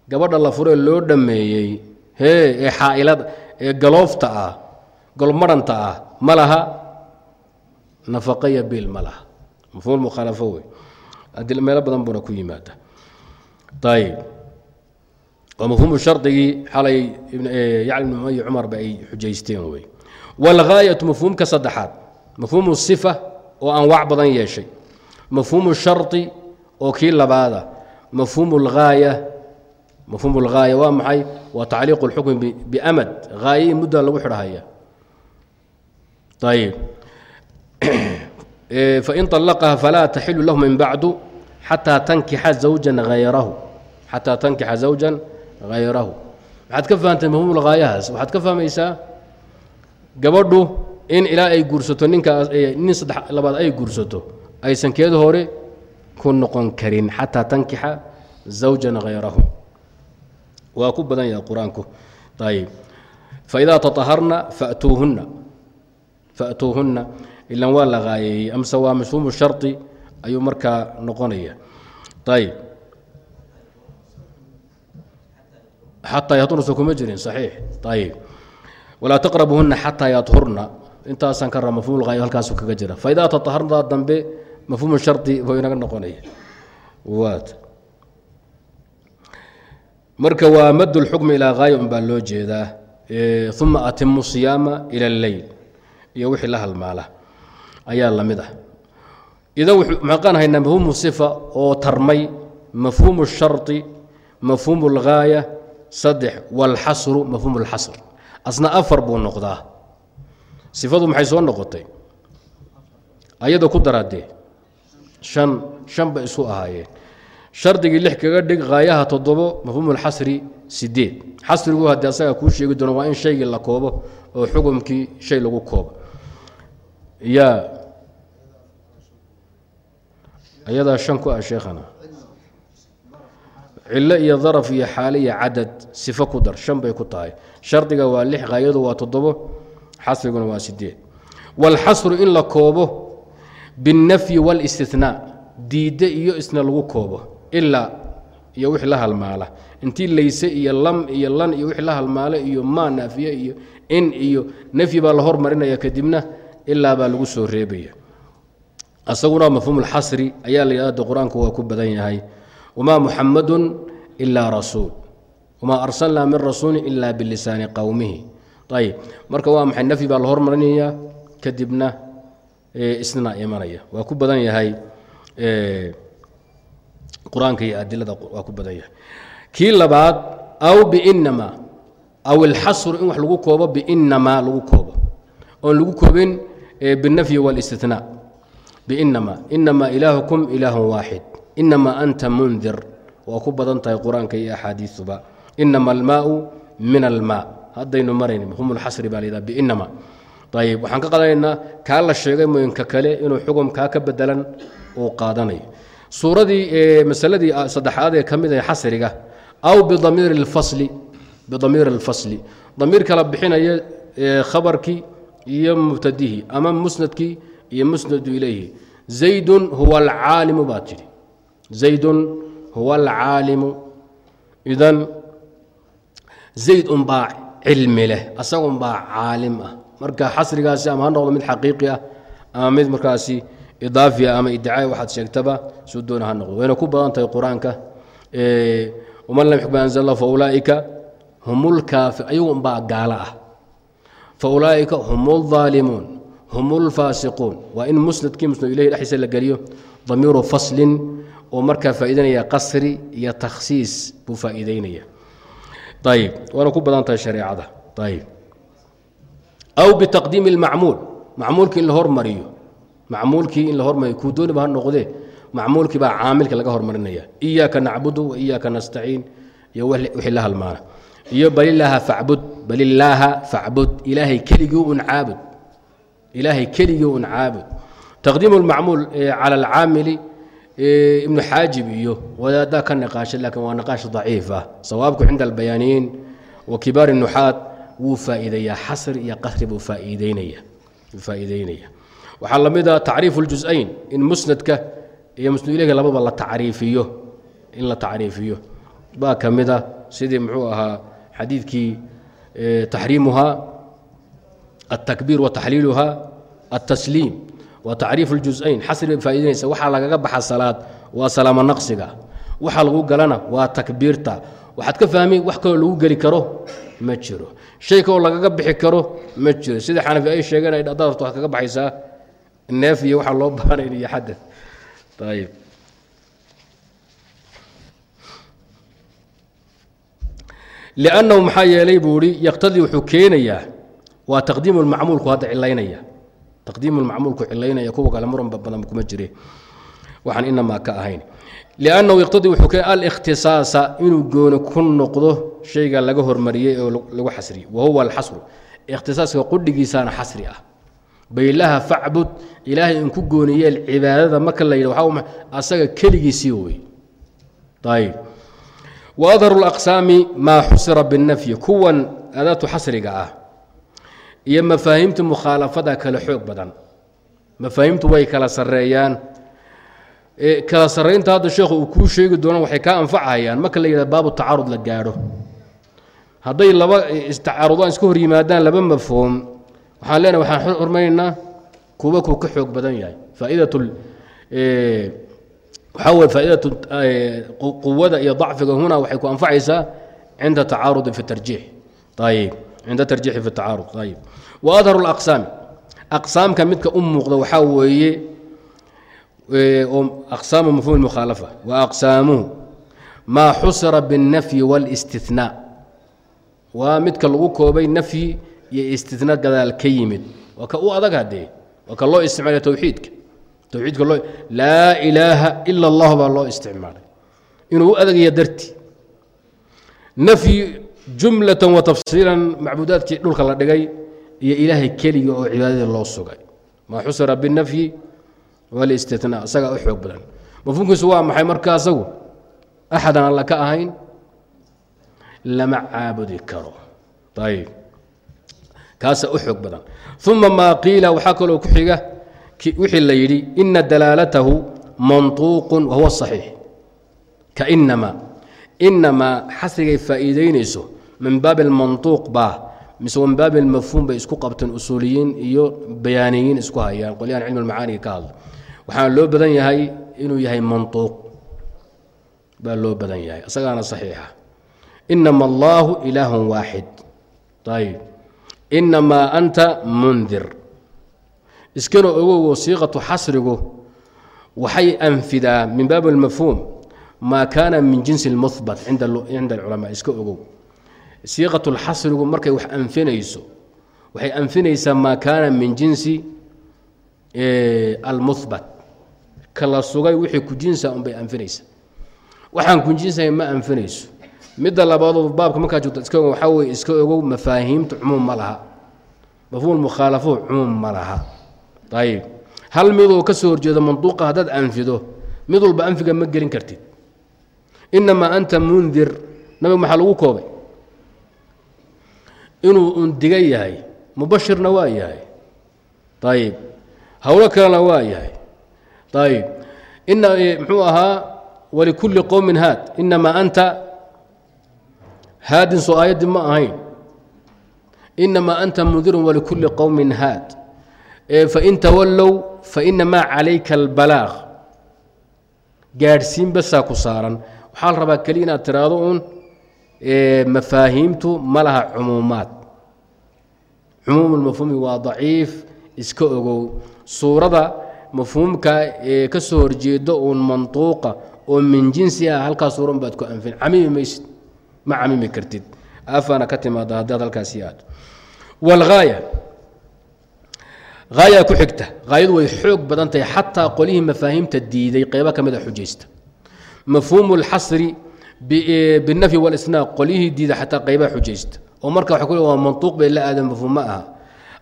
gabadha la furee loo dhammeeyey hee ee xaailada ee galoofta ah golmarhanta ah ma laha. Nafaqo iyo biil ma laha. Mafhuumulmukhaalafo wey adil meelo badan buuna ku yimaada. Ayib waa mafhuumu shardigii xalay yacni ibn umaya cumarba ay xujaysteen wey waalghaayatu mafhuumka saddexaad. Mafhuumu sifa oo anwaac badan yeeshay. Mafhuumu shardi oo kii labaada. Mafhuumu lghaaya mafhuumu lghaaya waa maxay? Waa tacliiqu اlxukmi biamad haaye muddaa lagu xidhahaya. Ayib fain طalaqaha falaa taxilu lahu min bacdu xataa tankixa zawjan hayrahu xataa tankixa zawjan hayrahu maxaad ka fahamtay mafhuum lghaayahaas waxaad ka fahmaysaa gabadhu in ilaa ay guursato ninkaas nin saddex labaad ay guursato aysan keeda hore ku noqon karin xataa tankixa zawjan hayrahu waa ku badan yahay qur'aanku. Ayib faidaa taaharna fatuuhunna. Fa'tuuhunna. Ilan waa la haayeeyey amse waa mafhuumu shardi ayuu markaa noqonaya ayib xataa yadursa kuma jirin saxiix. Ayib walaa taqrabuhunna xataa yadhurna intaasaan ka raa mafhum lhaaya halkaasu kaga jira faidaa taaharna dambe mafhuumu shardi buu inaga noqonaya waat marka waa mad اlxukmi ilaa haaya un baa loo jeedaa uma atimu siyaama ila اleyl iyo wixii la halmaala ayaa la mid ah idan maxaan haynaa mafhuumu sifa oo tarmay mafhuumu shardi mafhuumu اlghaaya saddex wاlxasru mafhuum اlxasr asna afar buu noqdaa sifadu maxay soo noqotay? Ayada ku daraadee. Shan shan bay isu ahaayeen. Shardigii lix kaga dhig haayaha toddobo mafhuumu lxasri sideed xasrigu haddii asaga kuu sheegi doono waa in shaygii la koobo oo xukumkii shay lagu koobo. Yaa ayadaa shan ku ah sheekhana. Cillo iyo daraf iyo xaale iyo cadad sifo ku dar shan bay ku tahay. Shardiga waa lix haayadu waa toddobo xasriguna waa sideed wاlxasru in la koobo biاnnafyi wاlاstinaa diidde iyo isna lagu koobo ilaa iyo wixii la halmaala intii layse iyo lam iyo lan iyo wixii la halmaala iyo maa naafiye iyo in iyo nafyi baa la hormarinaya kadibna ilaa baa lagu soo reebaya asaguna mafhuum اlxasri ayaa la yidhahda qur-aanku waa ku badan yahay wamaa muxamadu ilaa rasuul wamaa arsalnaa min rasuuli ila bilisaani qowmihi ayib marka waa maxay nafyi baa la hormarinaya? Kadibna isna imanaya. Waa ku badan yahay qur'aanka iyo adilada waa ku badan yahay. Kii labaad aw biinama aw ilxasru in wax lagu koobo biinamaa lagu koobo. Oon lagu koobin binafyi wاlاstinaa biinama inamaa ilaahukum ilaahu waaxid inama anta mundir. Waa ku badan tahay qur'aanka iyo axaadiisuba inama almaau min almaa haddaynu marayn mafhuum lxasri baa layidhaha biinama ayib waxaan ka qaadanaynaa kaa la sheegay mooyinka kale inuu xugum kaa ka bedelan uu qaadanayo. Suuradii masaladii saddexaad ee ka mid ah xasriga aw bidamiiri اlfasli bidamiiri اlfasli damiir kala bixinaya khabarkii iyo mubtadihii ama musnadkii iyo musnadu ilayhi. Zaydun huwa alcaalimu baa tidhi zaydun huwa alcaalimu. Idan zayd unbaa cilmi leh asagunbaa caalim ah marka xasrigaasi ama ha noqdo mid xaqiiqi ah ama mid markaasi idaafiya ama iddicaaya waxaad sheegtaba suu doona ha noqdo wayna ku badan tahay qur-aanka waman lam xukma anzal allah fa ulaa'ika hum lkaafi ayagu unbaa gaalo ah fa ulaa'ika hum اlظaalimuun hum اlfaasiquun waa in musnadkii musnad ilahi dhexdiisa la geliyo damiiru faslin oo markaa faa'iidanaya qasri iyo takhsiis buu faa'iideynaya ayib waana ku badan tahay shareecada ayib aw bitaqdiimi اlmacmuul macmuulkii in la hormariyo. Macmuulkii in la hormariyo. Kuu dooniba ha noqdee. Macmuulkii baa caamilka laga hormarinaya. Iyaaka nacbudu wa iyaaka nastaciin. Iyo wixii la halmaana. Iyo balilaaha facbud balilaaha facbud ilaahay keligii un caabud. Ilaahay keligii un caabud. Taqdiimu اlmacmuul cala alcaamili Eh, ibnu xaajib iyo wadaaddaa ka niqaashay laakiin waa niqaash daciif ah. Sawaabku cinda albayaaniyiin wa kibaari nuxaad wuu faa'iideeyaa xasri iyo qasri buu faa'iideynaya waxaa la mid ah a tacriifu ljusayn in musnadka iyo musnaduleyga lababa la tacriifiyo in la tacriifiyo. Baa ka mid a sidii muxuu ahaa xadiidkii eh, taxriimuhaa altakbiir wa taxliiluha altasliim wa tacriifu اljuزayn xasri bay faa'ideynaysa waxaa lagaga baxa salaad waa salaamo naqsiga. Waxa lagu galana waa takbiirta. Waxaad ka fahmay wax kaloo lagu geli karo ma jiro. Shay kaloo lagaga bixi karo ma jiro. Sida xanafi ay sheegeen ay dhadaarto waxaad kaga baxaysaa neef iyo waxaa loo baanayn iyo xadad ayib liannahu maxaa yeelay buu ihi yaqtadii wuxuu keenayaa waa taqdiimu lmacmuulku hadda cilaynaya taqdiimu lmacmuulku cilaynaya kuwa kale muran badan kuma jire. Waxaan inamaa ka ahayn. Liannahu yaqtadii wuxuu keenay alikhtisaasa inuu gooni ku noqdo shayga laga hormariyey oo lagu xasriyo. Wa alxasru ikhtisaaska qudhigiisaana xasri ah. Baylaha facbud ilaahay in ku gooniyeel cibaadada marka la yidha waxaa asaga keligiisii wey ayib wa adharu maa xusira binnafyi kuwan adaatu xasriga ah iyo mafaahiimta mukhaalafada kale xoog badan. Mafaahiimtu way kala sareeyaan kala saraynta hadda sheekhu uu kuu sheegi doono waxay kaa anfacayaan marka la yidhahdo baabu tacaarud la gaadho. Hadday laba istacaarudaan iska hor yimaadaan laba mafhuum. Waxaan leenahay waxaan hormarnaynaa kuwa kuu ka xoog badan yahay. Faaidat waxaa weye faaidatu quwada iyo dacfiga huna waxay ku anfacaysaa cinda tacaarudi fi tarjiix. Ayib cinda tarjiixi fi tacaarud ayib wa adharu laqsaami aqsaamka midka u muuqda waxaa weeye aqsaamu mafhum mukhaalafa wa aqsaamuhu maa xusira biاnnafyi wاlاstinaa waa midka lagu koobay nafyi iyo istina gadaal ka yimid waa ka u adag hadee waa ka loo isticmaalay towxiidka towxiidka loo laa ilaaha ila allah baa loo isticmaalay inuu u adagaya darti nafyi jumlatan wa tafsiilan macbuudaadkii dhulka la dhigay iyo ilaahay keliga oo cibaadadii loo sugay. Maa xusira binafyi walistinaa isagaa u xoog badan. Mafhuumkiisu waa maxay marka asagu? Axadan alla ka ahayn? Lama caabudi karo. Ayib kaasa u xoog badan. Uma maa qiila waxaa kaloo ku xiga wixii la yidhi ina dalaalatahu manطuuqu wahuwa صaxiix kainama inamaa xasrigay faa'iideynayso min baabi اlmanطuuq baa mise min baabi اlmafhuum bay isku qabteen usuuliyiin iyo bayaaniyiin isku hayaan qolyahan cilmi اlmacaaniga ka hadla waxaana loo badan yahay inuu yahay manطuuq baa loo badan yahay isagaana صaxiixa inama allahu ilaah waaxid ayb inamaa anta mundir iskana ogowo siiqatu xasrigu waxay anfidaa min baabi اlmafhuum maa kaana min jinsi اlmuhbat cinda alculamaa iska ogow siiqatu lxasrigu markay wax anfinayso waxay anfinaysaa maa kaana min jinsi almuhbat kala sugay wixii ku jinsa unbay anfinaysa waxaan ku jinsahay ma anfinayso. Midda labaadoo baabka markaa joogta iska ogow waxaa weye iska ogow mafaahiimta cumuum ma laha. Mafhuum mukhaalafo cumuum ma laha. Ayib hal midoo ka soo horjeeda manduuqa haddaad anfido mid walba anfiga ma gelin kartid. Inamaa anta mundir. Nabiga maxaa lagu koobay inuu un diga yahay mubashirna waa yahay. Ayib howlo kalena waa yahay. Ayib ina muxuu ahaa walikulli qowmin haad. Inamaa anta haadin soo aayaddii ma ahayn. Inamaa anta mundirun walikulli qowmin haad. Fain tawallow fainamaa calayka albalaaq gaadhsiin basaa ku saaran. Waxaa la rabaa keliya inaad tiraahdo uun mafaahiimtu ma laha cumuumaad. Cumuum lmafhuumi waa daciif iska ogow. Suurada mafhuumka ee ka soo horjeedo uun mantuuqa oo min jinsi ah halkaa suuran baad ku anfin. Camimi maysid ma camimi kartid. Aafana ka timaada haddaad halkaasi aad wاlgaaya haayaa ku xigta. Haayadu way xoog badan tahay xataa qolihii mafaahiimta diiday qeybo ka mid a xujaysta. Mafhuumu اlxasri Eh, binafyi walisnaaq qolyihii diida xataa qaybaha xujaysta oo marka wa waa mantuuq bay la aadan mafhuum ma aha.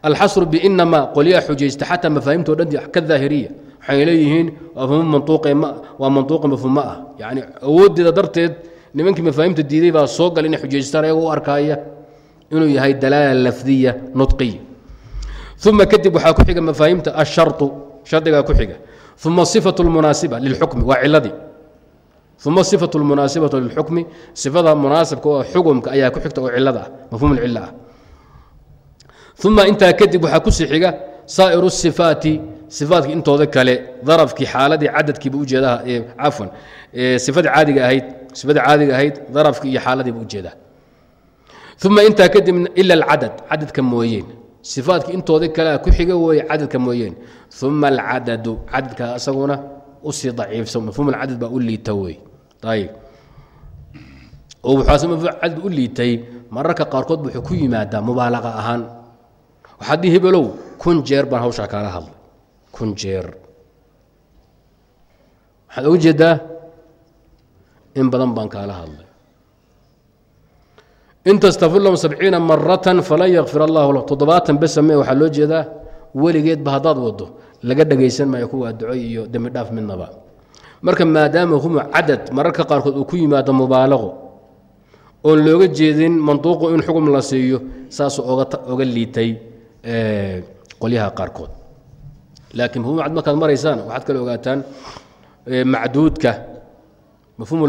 Alxasru biinamaa qolyaha xujaysta xataa mafaahimto dhan ka daahiriya waxay leeyihiin waa mantuuqe mafhuum ma ah yani awoodeeda darteed nimankii mafaahimta diiday baa soo gal inay xujaystaan ayagoo u arkaaya inuu yahay dalaala lafdiya nudqiya uma kadib waxaa ku xiga mafaahimta asharu shardigaa ku xiga. Uma sifatu lmunaasiba lilxukmi waa ciladii uma sifatu lmunaasibatu lilxukmi sifada munaasibka oo xukumka ayaa ku xigta oo cilada ah mafhum uma intaa kadib waxaa ku sii xiga saa'iru sifaati sifaatka intooda kale darafkii xaaladii cadadkiiba ujeedaha cafwan sifadii caadiga ahayd sifadii caadiga ahayd darafkii iyo xaaladiiba u jeedaa uma intaa kadib ila alcadad cadadka mooyeen sifaatka intooda kalea ku xiga weye cadadka mooyeen uma alcadadu cadadka isaguna u sii daciifsan mafhum alcadad baa u liita wey. Mafhum cadad u liitay mararka qaarkood wuxuu ku yimaadaa mubaalaqa ahaan. Waxaad dii hebelow kun jeer baan hawshaa kaala hadlay. Kun jeer. Waxaad oga jeedaa in badan baan kaala hadlay. In tastafir sabciina maratan falan yakfir allahu lah toddobaatan besame waxaa loo jeedaa weligeedba haddaad wado laga dhagaysan maayo kuwaa duco iyo dembi midnaba. Marka maadaama humu cadad mararka qaarkood uu ku yimaado mubaalaqo oon looga jeedin manduuqu in xukm la siiyo saasuu oga liitay qolyaha qaarkood. Laakiin mafhum cad markaad maraysaan waxaad kale ogaataan macduudka mafhuum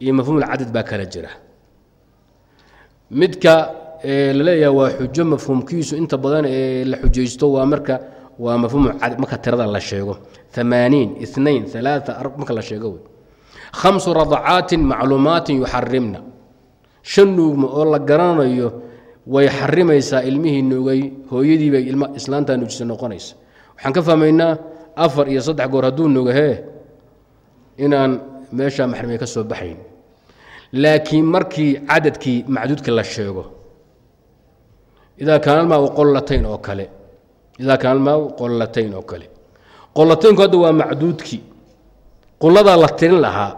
iyo اlcadad baa kala jira. Midka la waa xujo mafhuumkiisu inta badan ee la xujaysto waa marka waa mafhuum marka tirada la sheego. Amaaniin inain alaa marka la sheego khamsu radacaatin macluumaatin yuxarimna shan nuugma oo la garanayo way xarimaysaa ilmihii nuugay hooyadiibay islaantaa nuujisa noqonaysa. Waxaan ka fahmaynaa afar iyo saddex goor hadduu nuga hee inaan meeshaa maxrimay ka soo baxayn. Laakiin markii cadadkii macduudka la sheego idaa kaana almaau qollatayn oo kale idaa kaana almaau qollatayn oo kale. Qollataynku hadda waa macduudkii qulladaa la tirin lahaa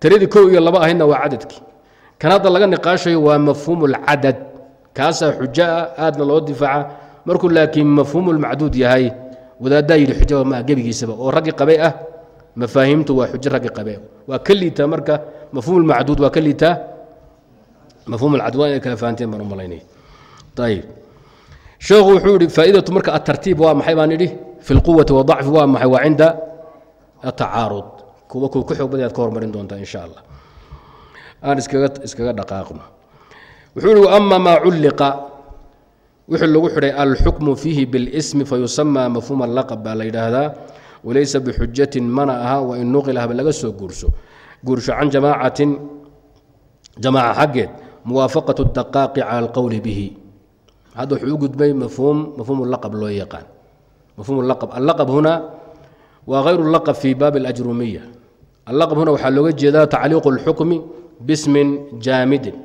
tiradii kow iyo laba ahaydna waa cadadkii kan hadda laga niqaashayo waa mafhuum kaasaa xujo ah aadna loo difaaca. Markuu laakiin mafhuum yahay wadaaddaa yidhi xujaba maa gebigiisaba. Oo raggi qabay ah mafaahiimtu waa xujo raggi qabe. Waa ka liitaa marka mafhuum waa ka liitaa waa inay kala fahanteen baan u malaynaya ayib sheekhu wuxuu yihi faaidatu marka atartiib waa maxay baan idhi fi lquwati wadacfi waa maxay waa cinda atacaarud kuwa ku ku xoog badan ad ka hormarin doontaa insha allah aan iskaga iskaga dhaqaaqno wuxuu ihi ama maa culliqa wixii lagu xidhay alxukmu fiihi biاlsmi fayusamaa mafhuuma laqab baa la yidhaahdaa walaysa bixujatin mana aha wain nuqila haba laga soo guurso guursho can jamaacatin jamaaca xaggeed muwaafaqaة اdaqaaqi cala alqowli bihi hadda wuxuu u gudbay mafhuum mafhuum laqab loo yaqaan mafhuum laqab allaqab huna waa hayru laqab fi baabi اlajrumiya allaqab huna waxaa looga jeedaa tacliiqu اlxukmi bismin jaamidin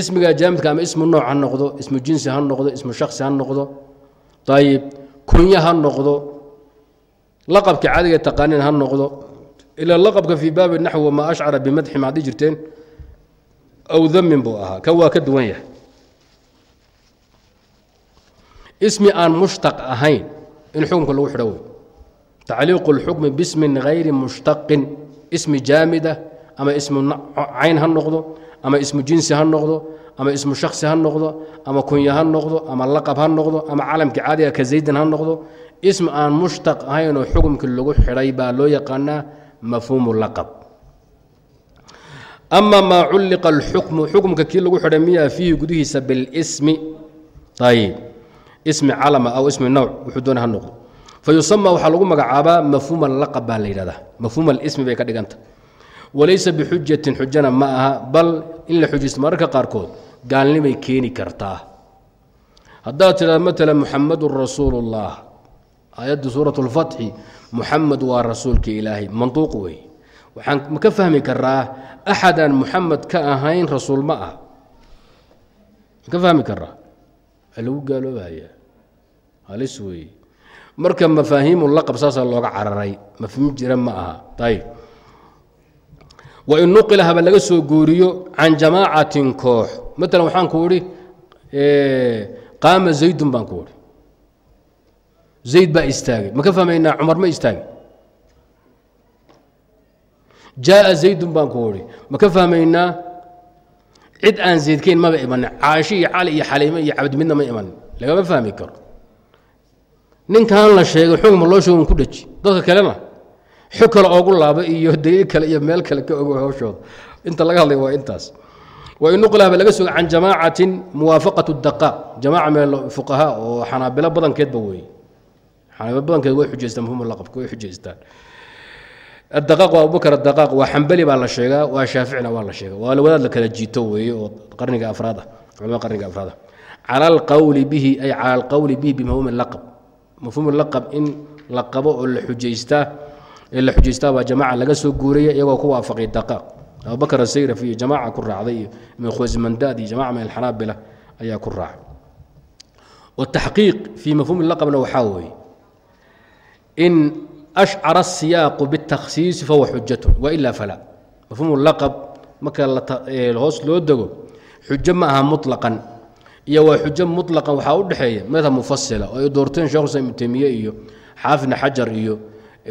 ismiga jaamidka ama ismu nooc ha noqdo ismu jinsi ha noqdo ismu shaksi ha noqdo ayib kunya ha noqdo laqabka caadiga taqaaniin ha noqdo ilaa laqabka fii baabi naxwi wamaa ashcara bimadxi ma haddii jirteen aw damin buu ahaa kan waa ka duwan yahay ismi aan mushtaq ahayn in xukumka lagu xidho wey tacliiqu اlxukmi bismin hayri mushtaqin ismi jaamida ama ismu cayn ha noqdo ama ismu jinsi ha noqdo ama ismu shaksi ha noqdo ama kunya ha noqdo ama laqab ha noqdo ama calamka caadiga ka zaydan ha noqdo. Ism aan mushtaq ahayn oo xukumkii lagu xidhay baa loo yaqaanaa mafhuumu laqab. Ama maa culliqa alxukmu xukumka kii lagu xidhay miyaa fiihi gudihiisa biاlsmi ayib ismi calama aw ismi nawc wuxuu doona ha noqdo. Fa yusama waxaa lagu magacaabaa mafhuum alaqab baa la yidhahdaa. Mafhuum alismi bay ka dhiganta. Walaysa bixujatin xujana ma aha bal in la xujaysto mararka qaarkood gaalnimay keeni kartaa. Haddaad tidhahdo matala muxamadun rasuulu اllah aayadda suurat اlfatxi muxamed waa rasuulka ilaahay manduuq wey waxaan ma ka fahmi karaa axadaan muxamed ka ahayn rasuul ma ah ma ka fahmi karaa lagu gaaloobayaa halis weeye marka mafaahiimu laqab saasaa looga cararay mafhuum jira ma aha. Ayb wain nuqila haba laga soo guuriyo can jamaacatin koox. Maalan waxaan ku idhi qaama zaydun baan ku idhi zayd baa istaagay. Ma ka fahmaynaa? Cumar ma istaagay. Jaaa zaydun baan ku idhi ma ka fahmaynaa cid aan zaydkayn maba imanin. Caashi iyo cali iyo xaliime iyo cabdi ma imanin. Lagama fahmi karo. Ninkan la sheegay xugma loo sheegon ku dheji dadka kalena xog kale oogu laaba iyo daliil kale iyo meel kale ka ogo hawshooda inta laga hadlay waa intaas. Wain laga suga can jamaacatin muwaafaqat daqaaq jamaaca meel fuqahaa oo xanaabilo badankeedba weeye. Xanaabilo badankeed way xujaystaan mafhum laqabka way xujaystaan adaqaaq waa abubakar adaqaaq waa xambali baa la sheegaa waa shaaficina waa la sheegaa waa wadaad la kala jiito weeye oo qarniga afraad ah culamada qarniga afraad ah cala alqawli bihi ay cala alqawli bihi bimafhuumi laqab mafhuum laqab in la qabo oo la xujaystaa ee la xujaystaa baa jamaaca laga soo guuraya iyagoo ku waafaqay daqaaq abubakar asayrafi iyo jamaaca ku raacday iyo ibn khwasmandaad iyo jamaca min alxanaabila ayaa ku raacay wataxqiiq fii mafhuumi laqabna waxaa weeye in ashcara asiyaaqu bitakhsiisi fahuwa xujatun wailaa fala mafhuum laqab marka hoos loo dego xujo ma aha muطlaqan iyo waa xujo muطlaqan waxaa u dhexeeya madhab mufasila oo ay doorteen shekh islam ibn temiye iyo xaafidna xajar iyo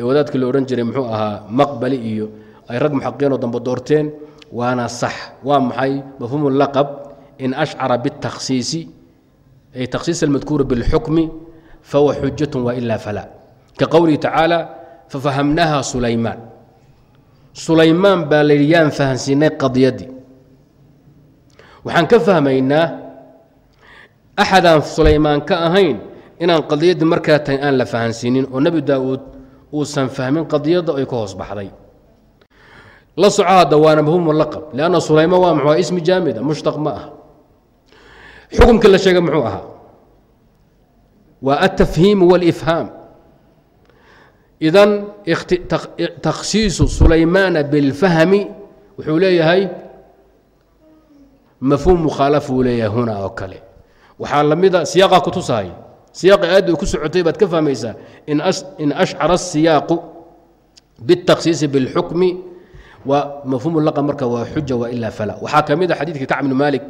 wadaadkii la odhan jiray muxuu ahaa maqbali iyo ay rag muxaqiqiinoo dambe doorteen waana sax waa maxay mafhuum laqab in ashcara bitakhsiisi ay takhsiis almadkuura bilxukmi fahuwa xujatun wailaa fala ka qowlihi tacaala fafahamnaha sulaymaan sulaymaan baa la yidhi yaan fahansiinay qadiyadii waxaan ka fahmaynaa axadaan sulaymaan ka ahayn inaan qadiyaddii markaa tahay aan la fahansiinin oo nebi daa'uud uusan fahmin qadiyadda ay ka hoos baxday la soco hadda waana mafhuumu laqab lianna sulaymaan waa muxuu ismi jaamida mushtaq ma ah xukumkii la sheegay muxuu ahaa waa altafhiimu wاlifhaam idan takhsiisu sulaymaana bilfahmi wuxuu leeyahay mafhuum mukhaalaf uu leeyahay huna oo kale waxaa lamida siyaaqa kutusahay siyaaqa aadda ku socotay baad ka fahmaysaa in ashcara الsiyaaqu bالtakhsiisi bاlxukmi waa mafhuum laqab marka waa xuja wailaa fala waxaa ka mid a xadiidka kacb bnu maalik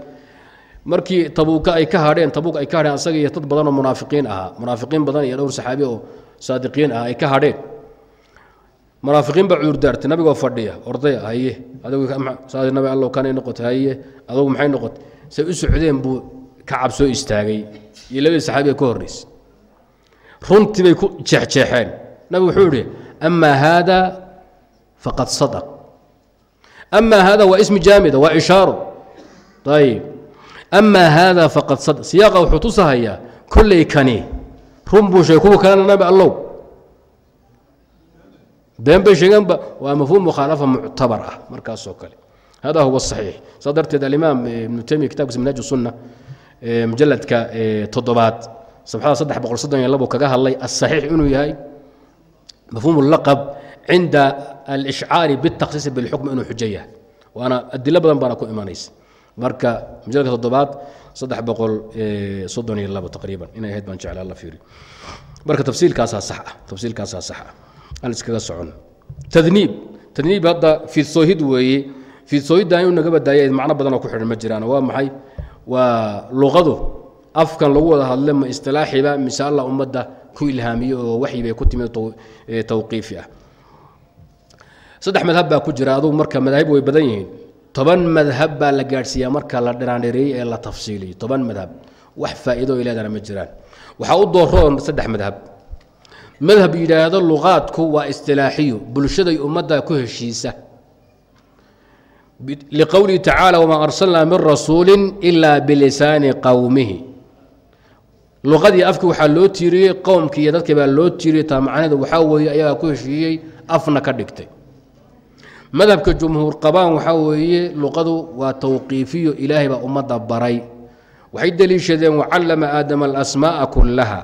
markii tabuuka ay ka hadheen tabuuk ay ka hadheen asaga iyo dad badanoo munaafiqiin ahaa munaafiqiin badan iyo dhowr saxaabi oo saadiqiin ah ay ka hadheen munaafiqiin baa cudurdaartay nabigoo fadhiya ordaya haye adnabi allow kanay noqotay haye adugu maxay noqotay say u socdeen buu kacab soo istaagay. Iyo labadii saxaabiga ka horraysay runtii bay ku jeexjeexeen. Nabigu wuxuu idhi amaa haada faqad sadaq. Amaa haada waa ismi jaamida waa ishaaro ayib amaa haada faqad sadaq. Siyaaqa wuxuu tusahayaa kolley kani run buu sheegay kuwa kalena nabi allow. Been bay sheegeenba waa mafhuum mukhaalafa muctabar ah markaasoo kale. Hada huwa saxiix. Saa darteed alimaam ibnu taymiya kitabkiisa minhaaj sunna mujaladka toddobaad sabxada saddex boqol soddon iyo labo kaga hadlay asaxiix inuu yahay mafhuum laqab cinda alishcaari bitakhsiisi bilxukm inuu xujo yahay. Waana adilo badan baana ku imanaysa marka mujaladka toddobaad saddex boqol soddon iyo labo taqriiban. Inay ahayd baan jeclaa la fiiri. Marka tafsiilkaasaa sax ah. Tafsiilkaasaa sax ah. Aan iskaga socon. Tadniib. Tadniib hadda fiidsoohid weeye. Fiidsoohiddan inuu naga badaaya macno badan oo ku xidhan ma jiraan. Waa maxay? Waa luqadu. Afkan lagu wada hadle ma istilaaxiba mise alla ummadda ku ilhaamiye oo waxyi bay ku timid tawqiifi ah. Saddex madhab baa ku jira. Adugu marka madaahib way badan yihiin toban madhab baa la gaadhsiiyaa marka la dhiraandhireeyey ee la tafsiiliyo toban madhab. Wax faa'iido ay leedana ma jiraan. Waxaa u dooroon saddex madhab. Madhab yidhaahdo luqaadku waa istilaaxiyo bulshaday ummadda ku heshiisa. Liqowlihi tacaala wamaa arsalnaa min rasuuli ilaa bilisaani qowmihi luqadii afki waxaa loo tiiriyey qowmkii iyo dadkii baa loo tiiriyey taa macnaheedu waxaa weeye ayagaa ku heshiiyey afna ka dhigtay madhabka jumhuur qabaan waxaa weeye luqadu waa tawqiifiyo ilaahay baa ummadda baray. Waxay deliishadeen wacallama aadama alasmaa'a kullaha.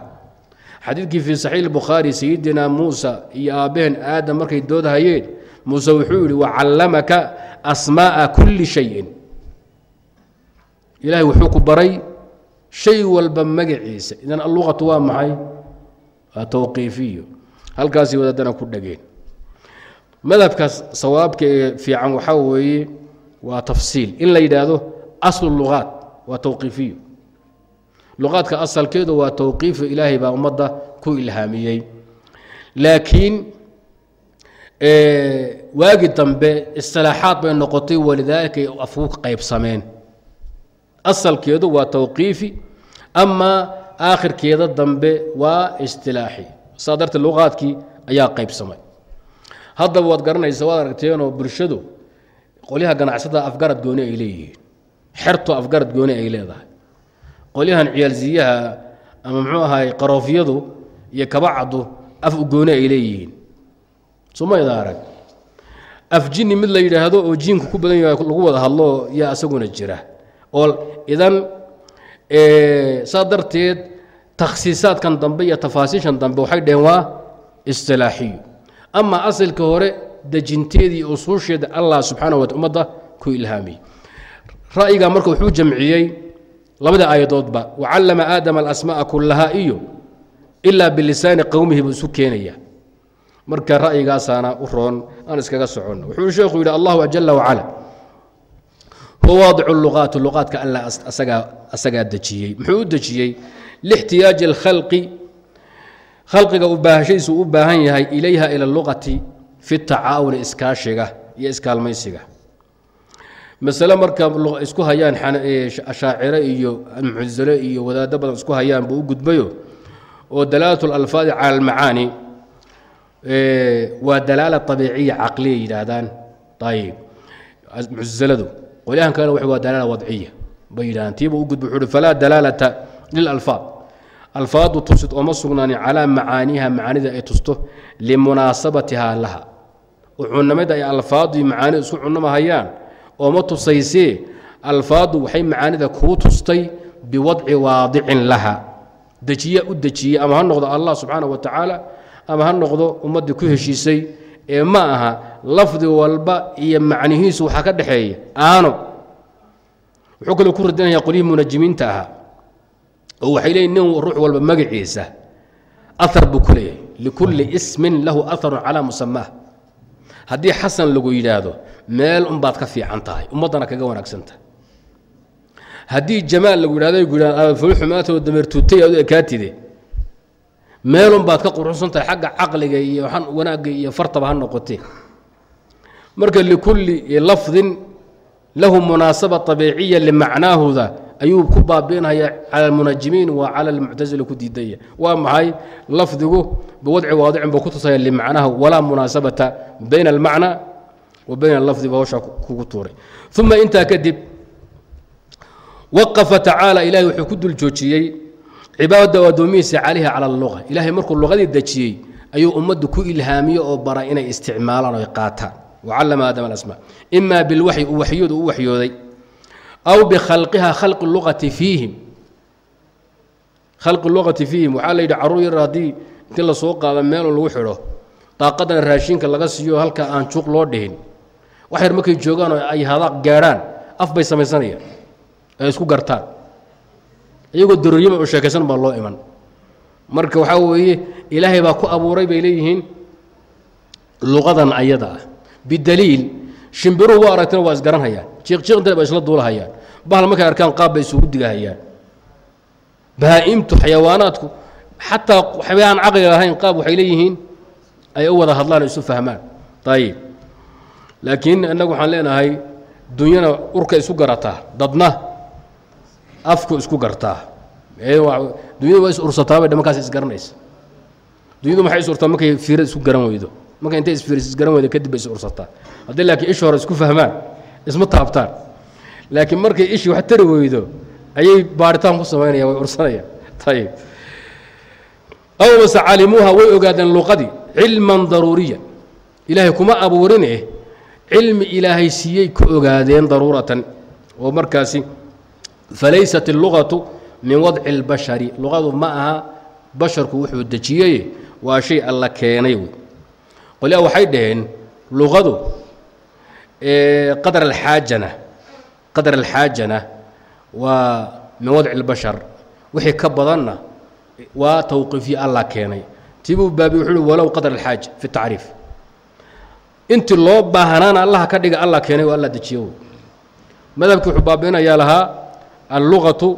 Xadiidkii fii saxiix bukhaari sayidina muusa iyo aabbaheen aadam markay doodhayeen muuse wuxuu yidhi wacallamaka asmaa'a kulli shayin ilaahay wuxuu ku baray shay walba magaciisa. Idan alluqatu waa maxay? Waa tawqiifiyo. Halkaasii wadaadana ku dhageen madhabkaas sawaabka ee fiican waxaa weeye waa tafsiil. In la yidhaahdo aslu luqaat waa tawqiifiyo luqaadka asalkeedu waa tawqiifu ilaahay baa ummadda ku ilhaamiyey. Laakiin waagi dambe istilaaxaad bay noqotay walidaalika ay qaybsameen. Asalkeedu waa tawqiifi amaa aakhirkeeda dambe waa istilaaxi. Saa darteed luqaadkii ayaa qaybsamay haddaba waad garanaysa waad aragteenoo bulshadu qolyaha ganacsatada afgarad gooni ay leeyihiin. Xerto afgarad gooni ay leedahay. Qolyahan ciyaalsiyaha ama muxuu ahaay qaroofyadu iyo kabacadu af ugooni ay leeyihiin. Somayda arag af jinni mid la yidhaahdo oo jiinku ku badan yahay lagu wada hadlo yaa isaguna jira. Oo idan saa darteed takhsiisaadkan dambe iyo tafaasiishan dambe waxay dhaheen waa istilaaxiyo ama asalka hore dejinteedii usuusheeda allah subxaana wa ummadda ku ilhaamiyey ra'yigaa marka wuxuu jamciyey labada aayadoodba wacallama aadama alasma'a kullaha iyo ilaa bilisaani qowmihi buu isu keenaya. Marka ra'yigaasaana u roon aan iskaga soconno wuxuu sheekhu yidhi allahu jala wacala huwa waadicu luqaati luqaadka alla asagaa asagaa dejiyey. Muxuu u dejiyey? Lixtiyaaji alkhalqi khalqiga u baahashadiisu u baahan yahay ilayha ila luqati fi tacaawuni iskaashiga iyo iskaalmaysiga. Masale marka isku hayaan ashaacire iyo muctazile iyo wadaado badan isku hayaan buu u gudbayo oo dalaalat اlalfaadi cala almacaani waa dalaala abiiciya caqliya yidhaahdaan. Ayib muctasiladu qolyahan kalena waa dalaala wadciya. Bay yidhahdaan tiiba u gudba wuxu falaa dalaalata lilalfaad alfaadu tusid ooma sugnaanin calaa macaaniha macaanida ay tusto limunaasabatihaa laha ucunamada ay alfaadu macaanida isku cunamahayaan ooma tusaysee alfaadu waxay macaanida kuu tustay biwadci waadicin laha. Dejiya u dejiyey ama ha noqdo allah subxaana wa tacaala ama ha noqdo ummaddii ku heshiisay ee ma aha lafdi walba iyo macnihiisu waxaa ka dhexeeya aano. Wuxuu kaloo ku radinaya qolyihii munajimiinta ahaa oo waxay leeyiin nin ruux walba magaciisa ahar buu ku likulli ismin lahu aharun calaa musamaah haddii xasan lagu yidhaahdo meel unbaad ka fiican tahay ummaddana kaga wanaagsan tahay. Haddii jamaal lagu yidhahdo fulxumaatoo dameertuutay aad u ekaatide meelunbaad ka quruxsan tahay xagga caqliga iyo wanaagga iyo fartaba ha noqotee marka likulli lafdin lahu munaasaba abiiciya limacnaahuda ayuu ku baabiinaya cala almunajimiin wa cala almuctasila ku diidaya. Waa maxay? Lafdigu biwadci waadicin buu ku tusaya limacnaha walaa munaasabata bayna almacna wa bayna alafdi ba hawshaa kugu tuuray. Uma intaa kadib waqafa tacaala ilahay wuxuu ku dul joojiyey cibaadada addoomihiisa calayha cala alluqa ilaahay markuu luqadii dejiyey ayuu ummaddu ku ilhaamiye oo baray inay isticmaalaan oy qaataan. Wacallama aadama alasmaa. Ima bilwaxyi uu waxyoodu u waxyooday aw bikhalqiha khalqi luqati fiihim khalqi luqati fiihim waxaa la yidhi carruur yar haddii inti la soo qaado meeloo lagu xidho daaqadana raashinka laga siiyo halka aan juuq loo dhihin wax yar markay joogaan oo ay hadaaq gaadhaan af bay samaysanayaan ay isku gartaan iyagoo daroryama oo sheekaysan baa loo iman marka waxaa weeye ilaahay baa ku abuuray bay leeyihiin luqadan ayada ah bidaliil shimbiruhu waa aragtina waa isgaranhayaan jiiqjiiqintana ba isla duulahayaan bahal markay arkaan qaab bay isugu digahayaan bahaa-imtu xayawaanaadku xataa waxbayaan caqliga lahayn qaab waxay leeyihiin ay u wada hadlaan isu fahmaan. Ayib laakiin innagu waxaan leenahay dunyana urka isu garataa dadna afku isku gartaa. Dunyadu waa is ursataabay dhamankaas isgaranaysa dunyadu maxay is urtaa? Markay fiirad isku garan weydo markay intay isfiiris isgaran weydo kadib bay is ursataa haddii laakiin ishi hore isku fahmaan isma taabtaan. Laakiin markay ishii wax tari weydo ayay baaritaan ku samaynayaan way ursanayaan. Ayib aw mase calimuuha way ogaadeen luqadii cilman daruuriya ilaahay kuma abuurine cilmi ilaahay siiyey ku ogaadeen daruuratan. Oo markaasi falaysat اlluqatu min wadci اlbashari luqadu ma aha basharku wuxuu dejiyey waa shay alla keenay wey qolyaa waxay dhaheen luqadu qadar alxaajana qadar alxaajana waa min wadci اlbashar wixii ka badanna waa tawqiifiye allah keenay. Tibuu baabi wuxuu uhi walow qadar alxaaja fi tacriif. Intii loo baahnaana allaha ka dhiga allah keenay oo allah dejiyo madhabkii wuxuu baabiinayaa lahaa allugatu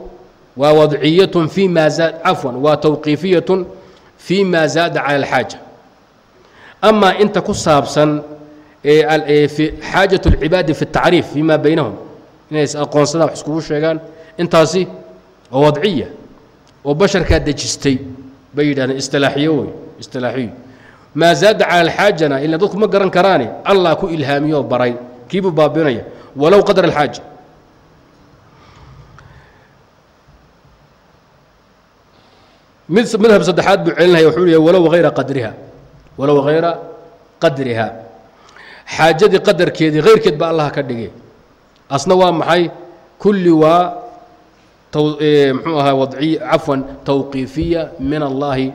waa wadciyatun fi ma zaad cafwan waa tawqiifiyatun fi ma zaada cala alxaaja amaa inta ku saabsan fi xaajaة اlcibaadi fi الtacriif fima baynahum inay is aqoonsadaan wax iskugu sheegaan intaasi oo wadciya oo basharkaa dejistay bay yidhahdeen istilaaxiyo wey istilaaxiyo maa zaada cala alxaajana ila dadku ma garan karaane allah ku ilhaamiyoo baray kiibuu baabinaya walow qadar alxaaja mid madhab saddexaad buu celinaya wuxuu leeyahy walow hayra qadriha walow hayra qadriha. Xaajadii qadarkeedii hayrkeed baa allah ka dhigay. Asna waa maxay? Kulli waa mxuu ahaa wadciy cafwan tawqiifiya min allahi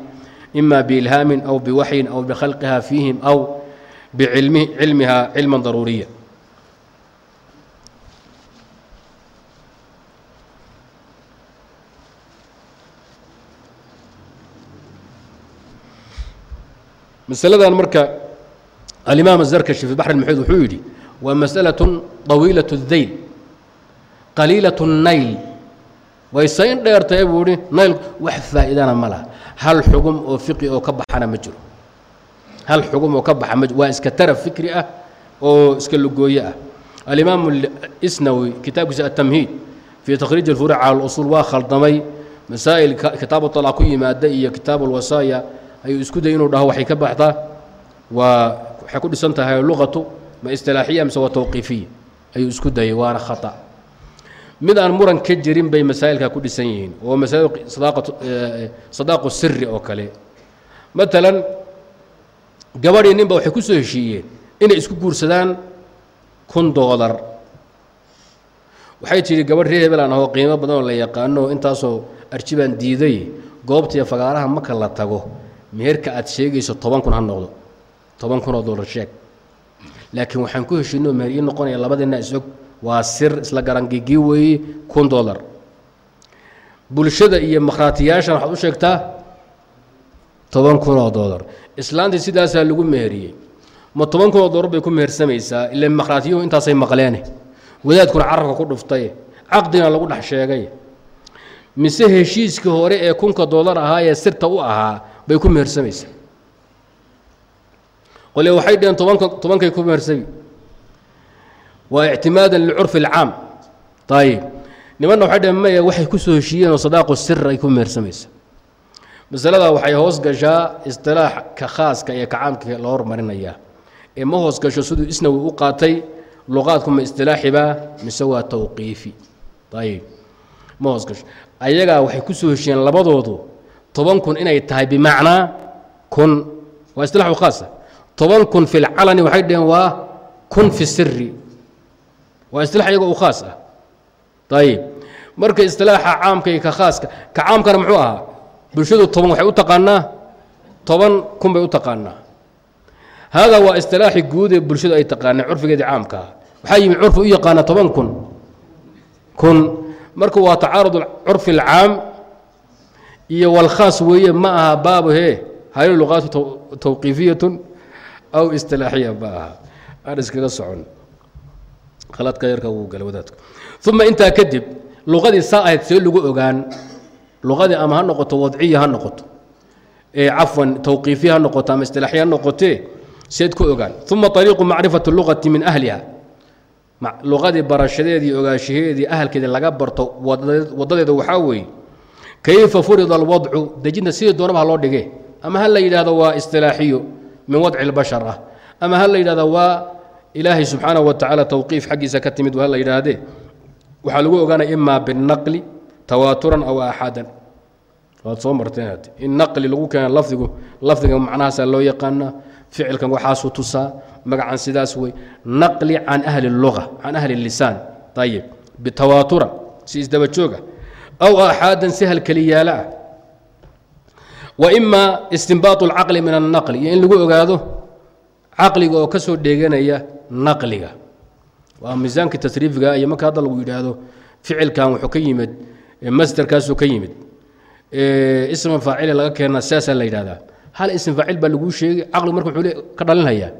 ima biilhaamin aw biwaxyin aw bikhalqiha fiihim aw bicilmi cilmiha cilman daruuriya masaladan marka alimaam الzarkashi fi baxr اlmuxiid wuxuu yidhi waa masأlaة طawiilaة الdayl qaliilaة الnayl way sayn dheertae buu ihi nayl wax faa'iidana ma laha hal xugum oo fiqi oo ka baxana ma jiro hal xugum oo ka baxa ma waa iska taraf fikri ah oo iska lugooye ah alimaam isnawi kitaabkiisa atamhiid fii takhriij اlfuruuc cala اlusul waa khaldamay masaa'il kitaabu طalaq ku yimaada iyo kitaabu اlwasaaya ayuu isku day inuu dhaho waxay ka baxdaa waa waxay ku dhisan tahay luqatu ma istilaaxiya mise waa tawqiifiya. Ayuu isku dayay waana khata. Mid aan muran ka jirin bay masaa'ilkaa ku dhisan yihiin oo masaa'il sadaaqu siri oo kale. Matalan gabadhii ninba waxay ku soo heshiiyeen inay isku guursadaan kun doolar waxay tidhi gabadh reer hebel aan ahoo qiimo badan oo la yaqaano intaasoo arji baan diiday goobtiiyo fagaaraha marka la tago meherka aad sheegayso toban kun ha noqdo. Toban kun oo doolar sheeg. Laakiin waxaan ku heshiinoo meher ii noqonaya labadeenna isog waa sir isla garangigii weeye kun dolar bulshada iyo makhraatiyaashan waxaad u sheegtaa toban kun oo dolar islaantii sidaasaa lagu meheriyey ma toban kun oo dolar bay ku mehersamaysaa ila makhraatiyuhu intaasay maqleene. Wadaadkuna carabka ku dhuftay. Caqdina lagu dhex sheegay mise heshiiskii hore ee kunka dolar ahaa ee sirta u ahaa bay ku mehersamaysaa qole waxay dheheen tobanka tobankay ku mehersami waa ictimaada licurfi اlcaam ayib nimanna waxay dheheen maya waxay ku soo heshiiyeen oo sadaaqu sir ay ku mehersamaysa masalada waxay hoos gashaa istilaax ka khaaska iyo ka caamka la hormarinayaa ee ma hoos gasho siduu isnawi u qaatay luqaadku istilaaxibaa mise waa tawqiifi. Ayib ma hoos gasho ayagaa waxay ku soo heshiiyeen labadoodu toban kun inay tahay bimacnaa kun. Waa istilaaxu khaasa toban kun fi lcalani waxay dheheen waa kun fi siri waa isilaax iyago u khaas ah. Ayib marka istilaaxa caamka iyo ka khaaska ka caamkana muxuu ahaa? Bulshadu toban waxay u taqaanaa toban kun bay u taqaanaa. Haadaa waa istilaaxi guud ee bulshadu ay taqaaneen curfigeedii caamka. Ah waxaa yimid curfi u yaqaana toban kun. Kun marka waa tacaarud curfi اlcaam iyo walkhaas weeye ma aha baabu he hal luqaatu tawqiifiyatun aw istilaaxiya ma aha. Aan iskaga socon. Khaladka yarka wuu gala wadaadku. Uma intaa kadib luqadii saa ahayd see lagu ogaan. Luqadii ama ha noqoto wadciya ha noqoto cafwan tawqiifiya ha noqoto ama istilaaxiya ha noqotee seed ku ogaan. Uma ariiqu macrifati luqati min ahliha luqadii barashadeedii ogaashaheedii ahalkeedii laga barto wadadeeda waxaa weeye kayfa furida alwadcu? Dejinta sidii doonaba loo dhige ama ha la yidhahdo waa istilaaxiyo min wadci اlbashar ah? Ama ha la yidhahdo waa ilaahay subxaanaه wa tacaala towqiif xaggiisa ka timid ha la yidhaahdee waxaa lagu ogaanaya imaa binaqli tawaaturan aw axadan waad soo marteen in naqli lagu keena lafdigu lafdiga macnahaasaa loo yaqaanaa ficilkan waxaasuu tusaa magacan sidaas wey naqli can ahli اluga can ahli اlisaan ayib bitawaaturan si isdaba jooga aw axaadan si halkeliyaala ah wa ima istinbaaط اlcaqli min الnaqli iyo in lagu ogaado caqliga oo ka soo dheeganaya naqliga waa miisaanka tasriifiga iyo marka hadda lagu yidhaahdo ficilkan wuxuu ka yimid masderkaasuu ka yimid isma faacile laga keena saasaa la yidhahdaa hal ism faacil baa laguu sheegay caqligu marka wuxuu ka dhalinhayaa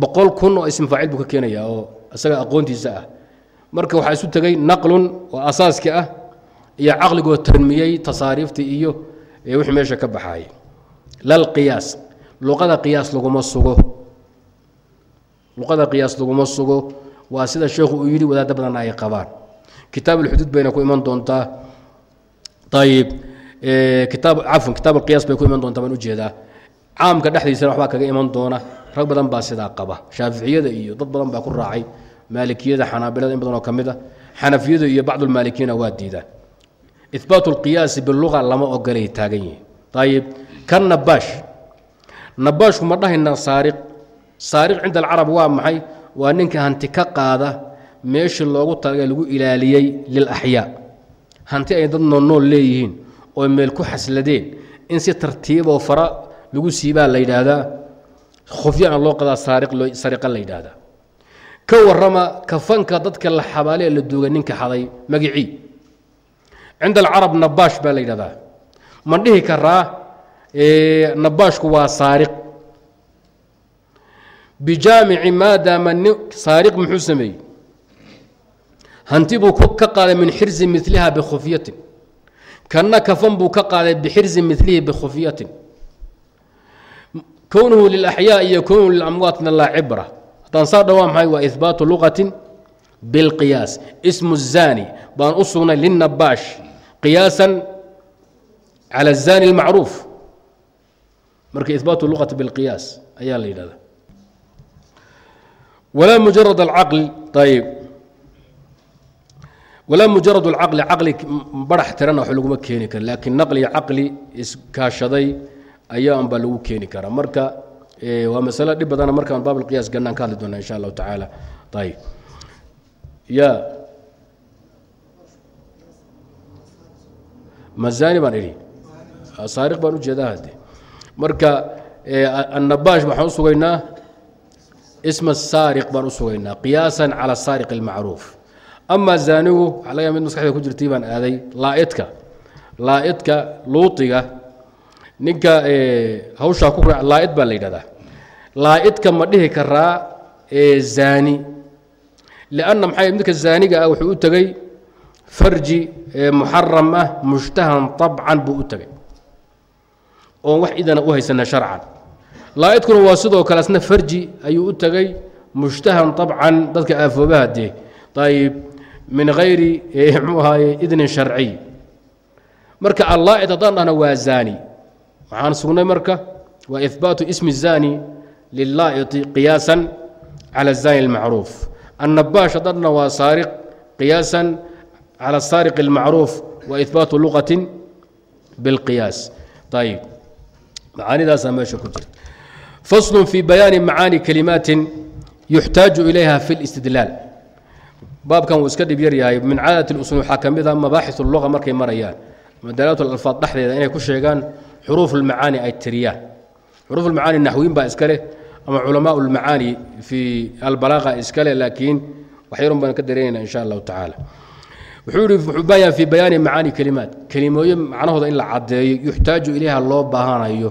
boqol kun oo ism faacil buu ka keenayaa oo isaga aqoontiisa ah. Marka waxaa isu tegey naqlun oo asaaski ah iyo caqligoo tarmiyey tasaariifta iyo wixii meesha ka baxaaya lal luqada qiyaas laguma sugo. Luqada qiyaas laguma sugo waa sida sheekhu uu yidhi wadaadda badanna ay qabaan. Kitaab ulxuduud bayna ku iman doontaa. Ayib kitaab cafwan kitaab alqiyaas bay ku iman doontaa baan u jeedaa caamka dhexdiisana waxbaa kaga iman doona rag badan baa sidaa qaba. Shaaficiyada iyo dad badan baa ku raacay. Maalikiyada xanaabilada in badan oo ka mid a. Xanafiyada iyo bacdulmaalikiina waa diidaan. Ihbaat اlqiyaasi biluga lama ogolay taagan yihiin ayib kan nabaash. Nabaashku ma dhahayna saariq. Saariq cinda alcarab waa maxay? Waa ninka hanti ka qaada meeshii loogu talaga lagu ilaaliyey lilaxyaa. Hanti ay dad noolnool leeyihiin oo meel ku xasladeen. In si tartiiboo fara lagu siibaa la yidhaahdaa khufyana loo qadaa sariqa la yidhaahdaa. Ka warrama kafanka dadka la xabaale ee la duuga ninka xaday magicii. Cinda alcarab nabaash baa la yidhahdaa. Ma dhihi karaa nabaashku waa saariq. Bijaamici maadaama saariq muxuu sameeyey. Hanti buu ka qaaday min xirzi miliha bikhufyatin kanna kafan buu ka qaaday bixirzi milihi bikhufyatin kownuhu lilaxyaa iyo kownuhu lilamwaatna laa cibra haddaan saa dhawaa maxay waa ihbaatu luqatin bilqiyaas ismu الzani baan u sugnay linabaash qiyaasan cala الzani اlmacruuf marka ihbaatu luqati bilqiyaas ayaa la yidhahda walaa mujarad alcaqli ayib walaa mujarad alcaqli caqli barax tirana wax laguma keeni kara laakiin naqli caqli iskaashaday ayaa unbaa lagu keeni karaa. Marka waa masalo dhib badana markaan baab alqiyaas gannaan ka hadli doona insha allahu tacaala. Ayib ya. Mazani baan idhi. Saariq baan u jeedaa hadde marka annabaash waxaan u isma saariq baan u qiyaasan cala saariq almacruuf. Ama zaanigu waxaa laga mid maskaxda ku jirtay baan aaday laaidka laaidka luuiga ninka hawshaa ku laaid baa la yidhahdaa. Laaidka ma dhihi karaa zaani. Lianna maxaa midka zaaniga ah wuxuu u tegey farji muxaram ah mushtahan abcan buu u tegey oon wax idana u haysana sharcan. Laaidkuna waa sidoo kale asna farji ayuu u tegey mushtahan abcan dadka aafoobaha dee. Ayib min hayri mxuu idnin sharciy marka allaaid haddaan dhahna waa zaani waxaan sugnay marka waa ihbaatu ismi الzani lilaa'iti qiyaasan cala الzani اlmacruuf annabaash haddaan dhahna waa saariq qiyaasan cala saariq اlmacruuf wa ihbaatu luqatin biاlqiyaas ayib macaanidaasaa meesha ku jirta faslu fi bayaani macaani kalimaatin yuxtaaju ilayha fi اlistidlaal baabkan wuu iska dhib yar yahay min caadat اlusul waxaa ka mid a mabaaxis اlluga markay marayaan madalaat alfaad dhexdeeda inay ku sheegaan xuruuf اlmacaani ay tiriyaan xuruuf اlmacaani naxwiin baa iska leh ama culamaa اlmacaani fii albalaaqa iska leh laakiin wax yarun baan ka dareynayna insha allahu tacaala wuxuu yihi wuxuu baayaa fii bayaani macaani kelimaat kelimooye macnahooda in la caddeeyo yuxtaaju ilayha loo baahanayo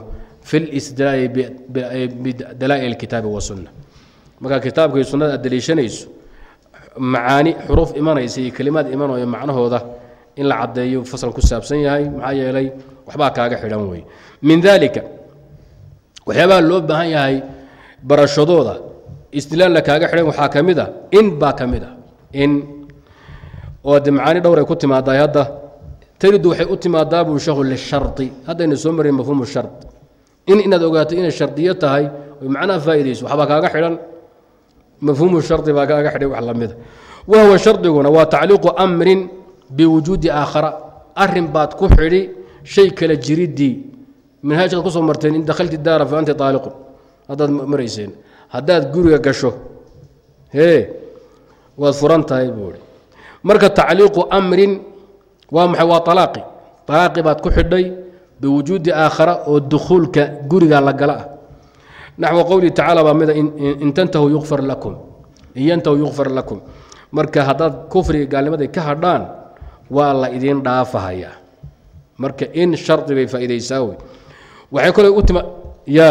fi listidlaali bidalaa'il kitaabi wasunna markaa kitaabka iyo sunnada aad daliishanayso macaani xuruuf imanaysa iyo kelimaad imanayo macnahooda in la caddeeyo fasal ku saabsan yahay maxaa yeelay waxbaa kaaga xidhan wey min daalika waxyaabaha loo baahan yahay barashadooda. Istidlaalna kaaga xidhan waxaa ka mid a in baa ka mid a in oo de macaani dhowr ay ku timaadaa hadda. Taridu waxay u timaadaa buu sheekhu lishari haddayna soo marin mafhuumu shar in inaad ogaato inay shardiyo tahay macnaha faa'iidayso waxbaa kaaga xidhan. Mafhuumu shari baa kaaga xidhay wax lamida wahuwa shardiguna waa tacliiqu amrin biwujuudi aakhara. Arin baad ku xidhi shay kala jiridii minhaajkaad ku soo marteen in dakhalti daara fa anta aaliqun haddaad marayseen. Haddaad guriga gasho hee waad furan tahay buui marka tacliiqu amrin waa maxay? Waa alaaqi alaaqi baad ku xidhay biwujuudi aakhara oo dukhuulka guriga la gala ah. Naxwa qowlihi tacaala baa mida in tantahuu yukfar lakum in yantahuu yukfar lakum. Marka haddaad kufriga gaalnimaday ka hadhaan waa la idin dhaafahayaa marka in shardi bay faa'iidaysaa wey. Waxay kole u tima ya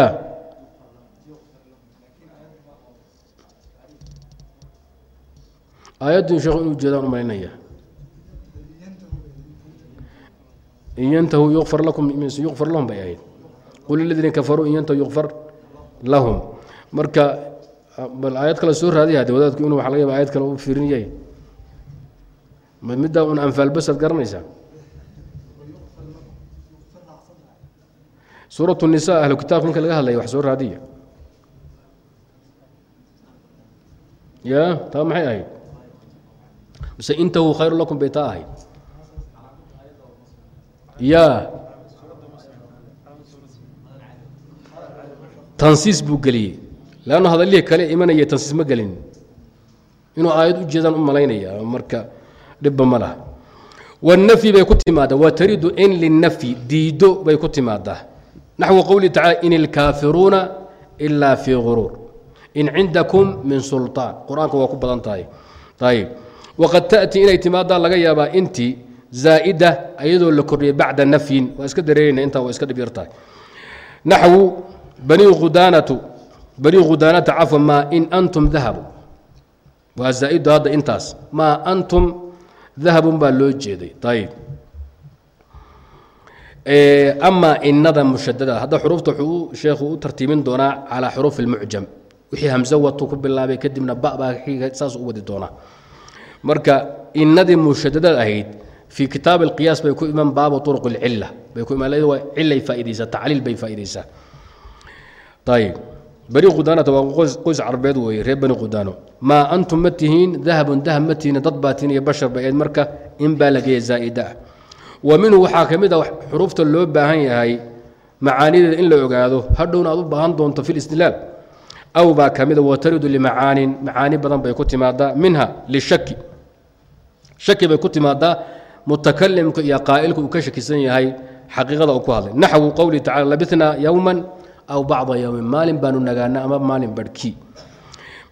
aayaddu sheekhu inuu jeedaan u in yantahuu yukfar lakum yukfar lahum bay ahayd. Qul liladiina kafaruu in yantahu yukfar lahum. Marka bal aayad kale soo raadiya de wadaadku inuu waxa laga yaba ayad kale u fiirin yahay middaa un anfaal basaad garanaysaa suuratu nisa ahlu kitaabka marka laga hadlaya wax soo raadiya. Ya taa maxay ahayd? Mise intahu khayru lakum bay taa ahayd. Ya. Tansiis buu geliyey. Leanna hadallihii kale imanaya tansiis ma gelin. Inuu aayad u jeedaan u malaynaya marka dhibba ma laha. Wاnafyi bay ku timaadaa wa taridu in linafyi diido bay ku timaadaa naxwu qowlihi tacala in ilkaafiruuna ilaa fii guruur in cindakum min sulطaan qur'aanka waa ku badan tahay ayb waqad taأti inay timaadaa laga yaabaa intii zaa'ida ayadoo la kordhiyay bacda nafyin waa iska dareerayna intaa waa iska dhib yar tahay naxwu bani khudaanatu bani khudaanata cafwa maa in antum dahabu waa zaa'idu hadda intaas maa antum dahabun baa loo jeeday ayib amaa inada mushadada hadda xuruufta wuxuu sheekhu u tartiibin doonaa calaa xuruuf اlmucjam wixii hamse watu ku bilaabay kadibna ba baa saas u wadi doonaa marka inadii mushadadad ahayd fii kitaab اlqiyaas bay ku iman baabu طurq اlcila bay ku iman waa cilay faaidaysaa tacliil bay faaidaysaa ayib bani khudaanata waa qoys carbeed weeye reer bani khudaano maa antum ma tihiin dahabun dahab ma tihiin dad baa tihiin iyo bashar ba eed marka in baa lageeya zaa'ida ah wa minhu waxaa ka mid a xuruufta loo baahan yahay macaanideeda in la ogaado hadhowna aad u baahan doonto fi listidlaal aw baa ka mida wataridu limacaanin macaani badan bay ku timaadaa minha lishaki shaki bay ku timaadaa mutakalimka iyo qaa'ilku uu ka shakisan yahay xaqiiqada uu ku hadlay. Naxwu qowlihi tacala labitnaa yowman aw bacda yowmin maalin baanu nagaana ama maalin barhkii.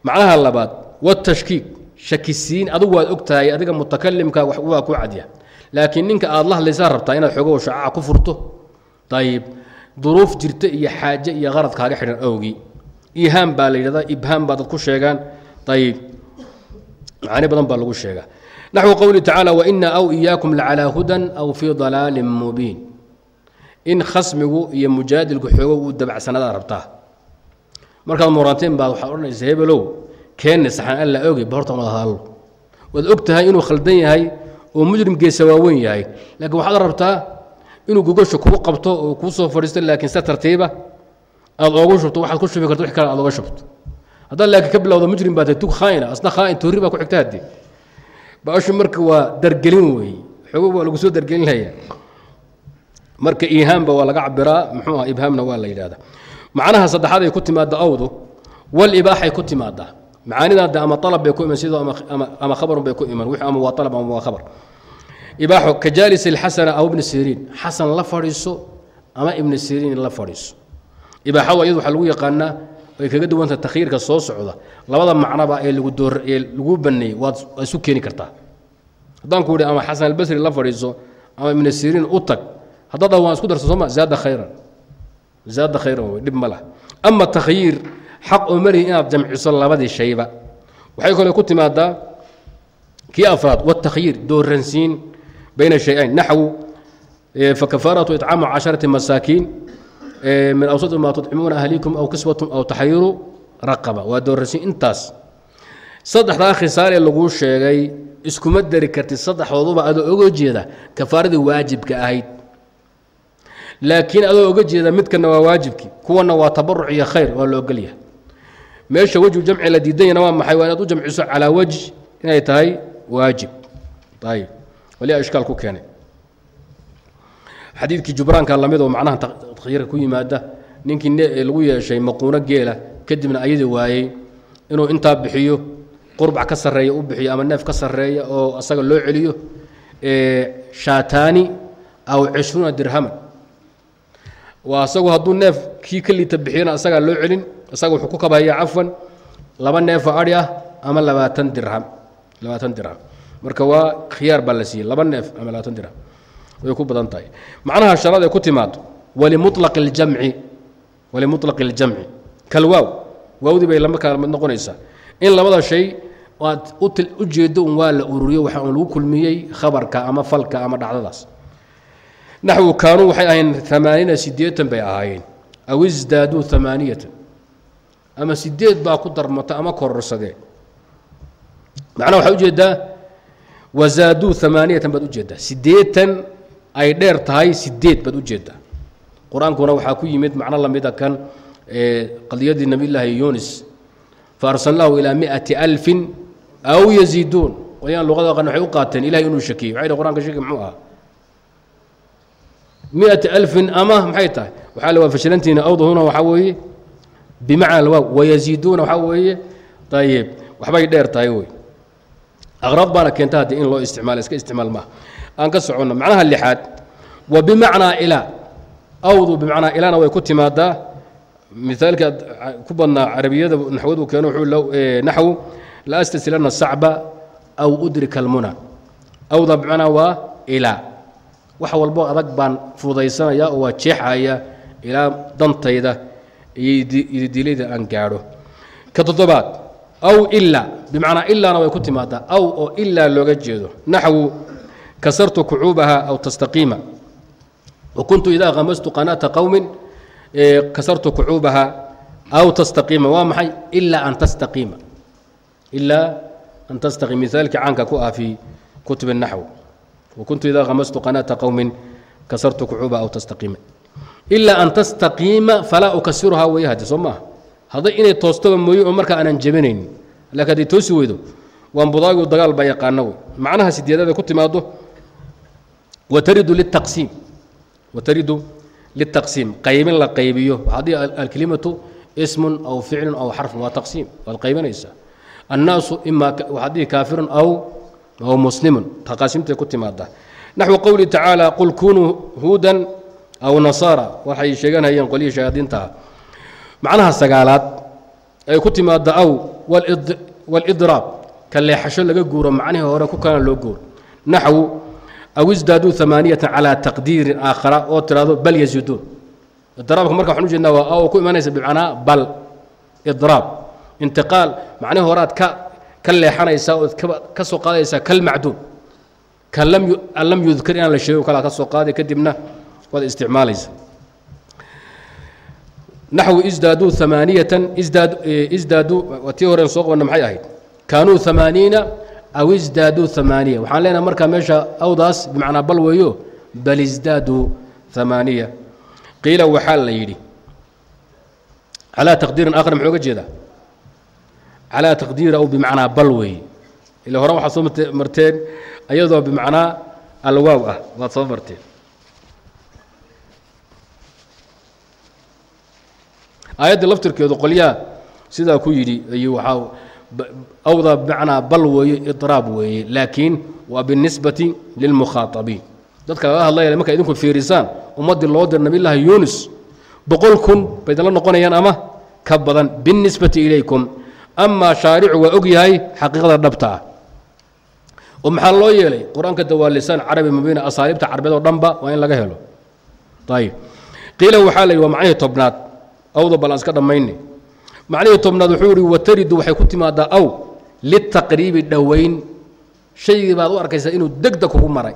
Macnaha labaad watashkiik shakisiin adigu waad og tahay adiga mutakalimka waa ku cadya laakiin ninka aad la hadlaysaa rabtaa inaad xoogo shacaca ku furto? Ayib duruuf jirta iyo xaaje iyo qarad kaaga xidhan awgii ihaam baa la yidhahdaa ibhaam baa dad ku sheegaan. Ayib macaani badan baa lagu sheegaa. Naxwu qowlihi tacaala waina aw iyaakum lacalaa hudan aw fii dalaalin mubiin. In khasmigu iyo mujaadilku xoogo uu dabacsanadaa rabtaa. Markaad muranteen baad waxaad odhanaysa hebelow keenne saxan alla oge ba horta wada hadallo waad og tahay inuu khaldan yahay oo mujrim geesa waaweyn yahay. Laakiin waxaad rabtaa inuu gogasho kuu qabto oo kuu soo fadhiisto laakiin se tartiiba aad oogu shubto waxaad ku shubi karto wix kale aad oga shubto. Haddaad laakiin ka bilowdo mujrim baa tug khaa'ina asna khaa'in toorri baa ku xigta haddii. Baashu marka waa dargelin weeye xoogo waa lagu soo dargelinaya marka ihaamba waa laga cabiraa muxuu ah ibhaamna waa la yidhahda macnaha saddexaad ay ku timaada awdu wal ibaaxay ku timaadaa macaanidaada ama alab bay ku iman sidoo ama khabarun bay ku iman. Ama waa alab ama waa khabar. Ibaaxo ka jaalis ilxasana aw ibni siriin. Xasan la fadhiiso ama ibni siriin la fadhiiso? Ibaaxadu iyadu waxaa lagu yaqaanaa way kaga duwanta takhiirka soo socda. Labada macnoba ee lagu door ee lagu baneeyey waad isu keeni kartaa. Haddaan ku idhi ama xasan albasri la fadhiiso ama ibni siriin u tag haddaad waan isku darso sooma zaada khayran. Zaada khayran wey dhib ma lah ama takhyiir xaq oo malihi inaad jamciso labadii shayba. Waxay kale ku timaadaa kii afraad watakhyiir dooransiin bayna shay-ayn naxwu fakafaaratu icaamu casharati masaakiin min awsati maa tudcimuuna ahlikum aw kiswatum aw taxyiiru raqaba. Waa dooransiin intaas. Saddexdaa khisaalee laguu sheegay iskuma dari kartid saddexdooduba adoo oga jeeda kafaaradii waajibka ahayd. Laakiin adoo oga jeeda midkana waa waajibkii kuwana waa tabaruc iyo khayr waa la ogolyahay meesha wejhu jamci la diidanyana waa maxay? Waa inaad u jamciso calaa wajh inay tahay waajib. Ayib waliyaa ishkaal ku keenay. Xadiidkii jubraanka la mid oo macnaha takyiirka ku yimaada ninkii lagu yeeshay maquuno geela kadibna ayadii waayey inuu intaa bixiyo qurbac ka sarreeya u bixiyo ama neef ka sarreeya oo asaga loo celiyo shaataani aw cishruuna dirhaman. Waa asagu hadduu neef kii ka liita bixiyana asagaa loo celin isaga wuxuu ku kabahayaa cafwan laba neefo adhi ah ama labaatan dirham labaatan dirham. Marka waa khiyaar baa la siiyey laba neef ama labaatan dirham. Way ku badan tahay. Macnaha shanaad ay ku timaado walimulaqi اljamci walimulaqi اljamci kalwaaw waawdii bay lama kala noqonaysaa. In labada shay aad u jeedo un waa la ururiyo waxa un lagu kulmiyey khabarka ama falka ama dhacdadaas. Naxwu kaanuu waxay ahayn amaaniina sideetan bay ahaayeen. Aw isdaaduu amaaniyatan ama sideed baa ku darmata ama kororsadee. Macnaha waxaa u jeedaa wazaaduu amaaniyatan baad u jeedaa sideetan ay dheer tahay sideed baad u jeedaa qur'aankuna waxaa ku yimid macno lamida kan qadiyadii nabiy llaahi yunis faarsalnaahu ilaa miati alfin aw yaziiduun. Qolyaan luqada qan waxay u qaateen ilahay inuu shakiyey. Waxay dhi qur'anka shaki muxuu ahaa? Miati alfin ama maxay tahay? Waxaa la waa fashilantiina awdahuna waxaa weeye bimacna wayaziiduuna waxaa weeye ayib waxbay dheer tahay wey aqraad baana keenta haddii in loo isticmaala iska isticmaal maaha aan ka soconno macnaha lixaad wa bimacnaa ilaa awdu bimacnaa ilaana way ku timaadaa miaalka ku badnaa carabiyada naxwadu keeno naxwu la astasilana sacba aw udrika almuna awda bimacnaa waa ilaa wax walbo adag baan fudaysanaya oo waa jeexaya ilaa dantayda iyo dilayda aan gaadho. Ka toddobaad aw ilaa bimacnaa ilaana way ku timaadaa aw oo ilaa looga jeedo. Naxwu kasartu kucuubaha aw tastaqiima. Wakuntu idaa hamastu qanaata qowmin kasartu kucuubaha aw tastaqiima. Waa maxay? Ilaa an tastaqiima. Ilaa an tastaqiim mithaalkii caanka ku ah fii kutub الnaxw wakuntu idaa hamastu qanaata qowmin kasartu kucuubaha aw tastaqiima ilaa an tastaqiima falaa ukasiruhaa way hade soo maaha. Hadday inay toostoba mooye oo markaa aanan jebinaynin laakiin hadday toosi weydo waan budaagu dagaal baa yaqaana wey macnaha sideedaad ay ku timaado wataridu litaqsiim wataridu litaqsiim qaybin la qaybiyo haddii alkelimatu ismun aw ficlun aw xarfun waa taqsiim waad qaybinaysaa. Annaasu ima haddii kaafirun aw aw muslimun taqaasimtay ku timaadaa naxwu qowlihi tacaala qul kunuu huudan aw nasaara waxay sheeganayeen qolyihii shayaadiintaha macnaha sagaalaad ay ku timaada aw walidraab ka leexasho laga guuro macnihii hore ku kalena loo guuro naxwu aw isdaaduu amaaniyatan calaa taqdiirin aakhara oo tidhaahdo bal yaziiduun idraabka marka waxaan ujeednaa waa aw ku imanaysa bimacnaa bal idraab intiqaal macnihii horead ka ka leexanaysaa ood ka soo qaadaysaa kalmacduum ka an lam yudkar inaan la sheego kalaa ka soo qaaday kadibna waad isticmaalaysa. Naxwu isdaaduu amaaniyatan isdaaduu tii horen soo qabanna maxay ahayd? Kaanuu amaaniina aw isdaaduu amaaniya waxaan leenahay markaa meesha awdaas bimacnaa bal weeyo bal isdaaduu amaaniya qiila waxaa la yidhi calaa taqdiirin aakhar muxuu ga jeedaa? Calaa taqdiiri aw bimacnaa bal weeye ila hore waxaad soo marteen ayadoo bimacnaa alwaaw ah waad soo marteen aayadda laftirkeedu qolyaha sidaa ku yidhi ay waxaa awda bimacnaa bal weeye idraab weeye laakiin waa binisbati lilmukhaaabiin dadka laga hadlaya markaa idinku fiirisaan ummaddii loo dir nabiyllaahi yuunus boqol kun bay idinla noqonayaan ama ka badan binisbati ilaykum. Amaa shaaricu waa og yahay xaqiiqada dhabta ah. Oo maxaa loo yeelay? Qur'aanka de waa lisaan carabi mubiina asaaliibta carbeed oo dhanba waa in laga helo. Ayib qiila waxaa la yidhi waa macnihii tobnaad awda bal aan iska dhammayne. Macnihii tobnaad wuxuu yihi wataridu waxay ku timaadaa aw litaqriibi dhowayn shaygii baad u arkaysaa inuu degdeg kugu maray.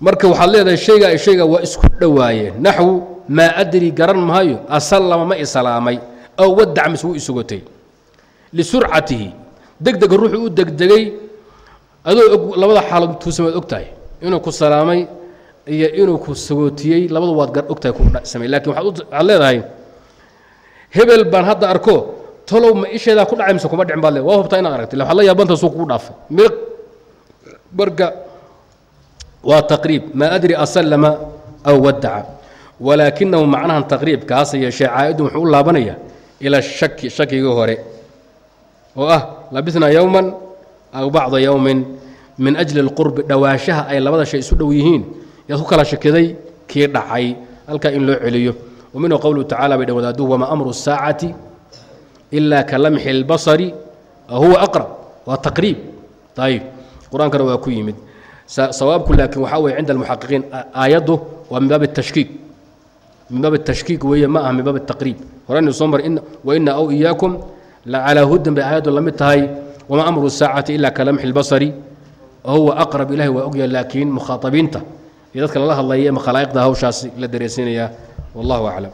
Marka waxaad leedahay shaygaa i shaygaa waa isku dhowaayeen. Naxwu maa adri garan maayo. Asallama ma isalaamay aw wadac mise wuu isugotay. Lisurcatihi degdega ruuxuu u degdegay. Adoo labada xaalood tuusamaad og tahay inuu ku salaamay iyo inuu ku sagootiyey labadu waad ogtahay ku samay laakiin waxaad leedahay hebel baan hadda arko talow ma isheedaa ku dhacay mise kuma dhicin baad le waa hubtaa inaad aragtay waxaad la yaabanta suu kugu dhaafay. Miiq marka waa taqriib. Maa adri asallama aw wadaca walaakinahu macnahan taqriibkaasa yeeshee caa'idu wuxuu u laabanaya ila shaki shakigii hore. Oo ah labisnaa yowman aw bacda yowmin min ajli اlqurbi dhowaanshaha ay labada shay isu dhow yihiin yaad ku kala shakiday kii dhacay halkaa in loo celiyo waminhu qowluhu tacala bay dhan wadaaduhu wamaa amru الsaacati ila ka lamxi اlbasari huwa aqrab waa taqriib ayib qur-aankana waa ku yimid sawaabku laakiin waxaa weye cinda almuxaqiqiin aayaddu waa min baab الtashkiik min baab الtashkiik weeye ma aha min baab الtaqriib horaynu soo mar waina aw iyaakum lacalaa hudan bay aayaddu la mid tahay wamaa amru الsaacati ila ka lamxi اlbasari huwa aqrab ilahi waa ogyahay laakiin mukhaaabiinta iyo dadka lala hadlaya ama khalaa'iqda hawshaasi la dareysiinayaa wallahu aclam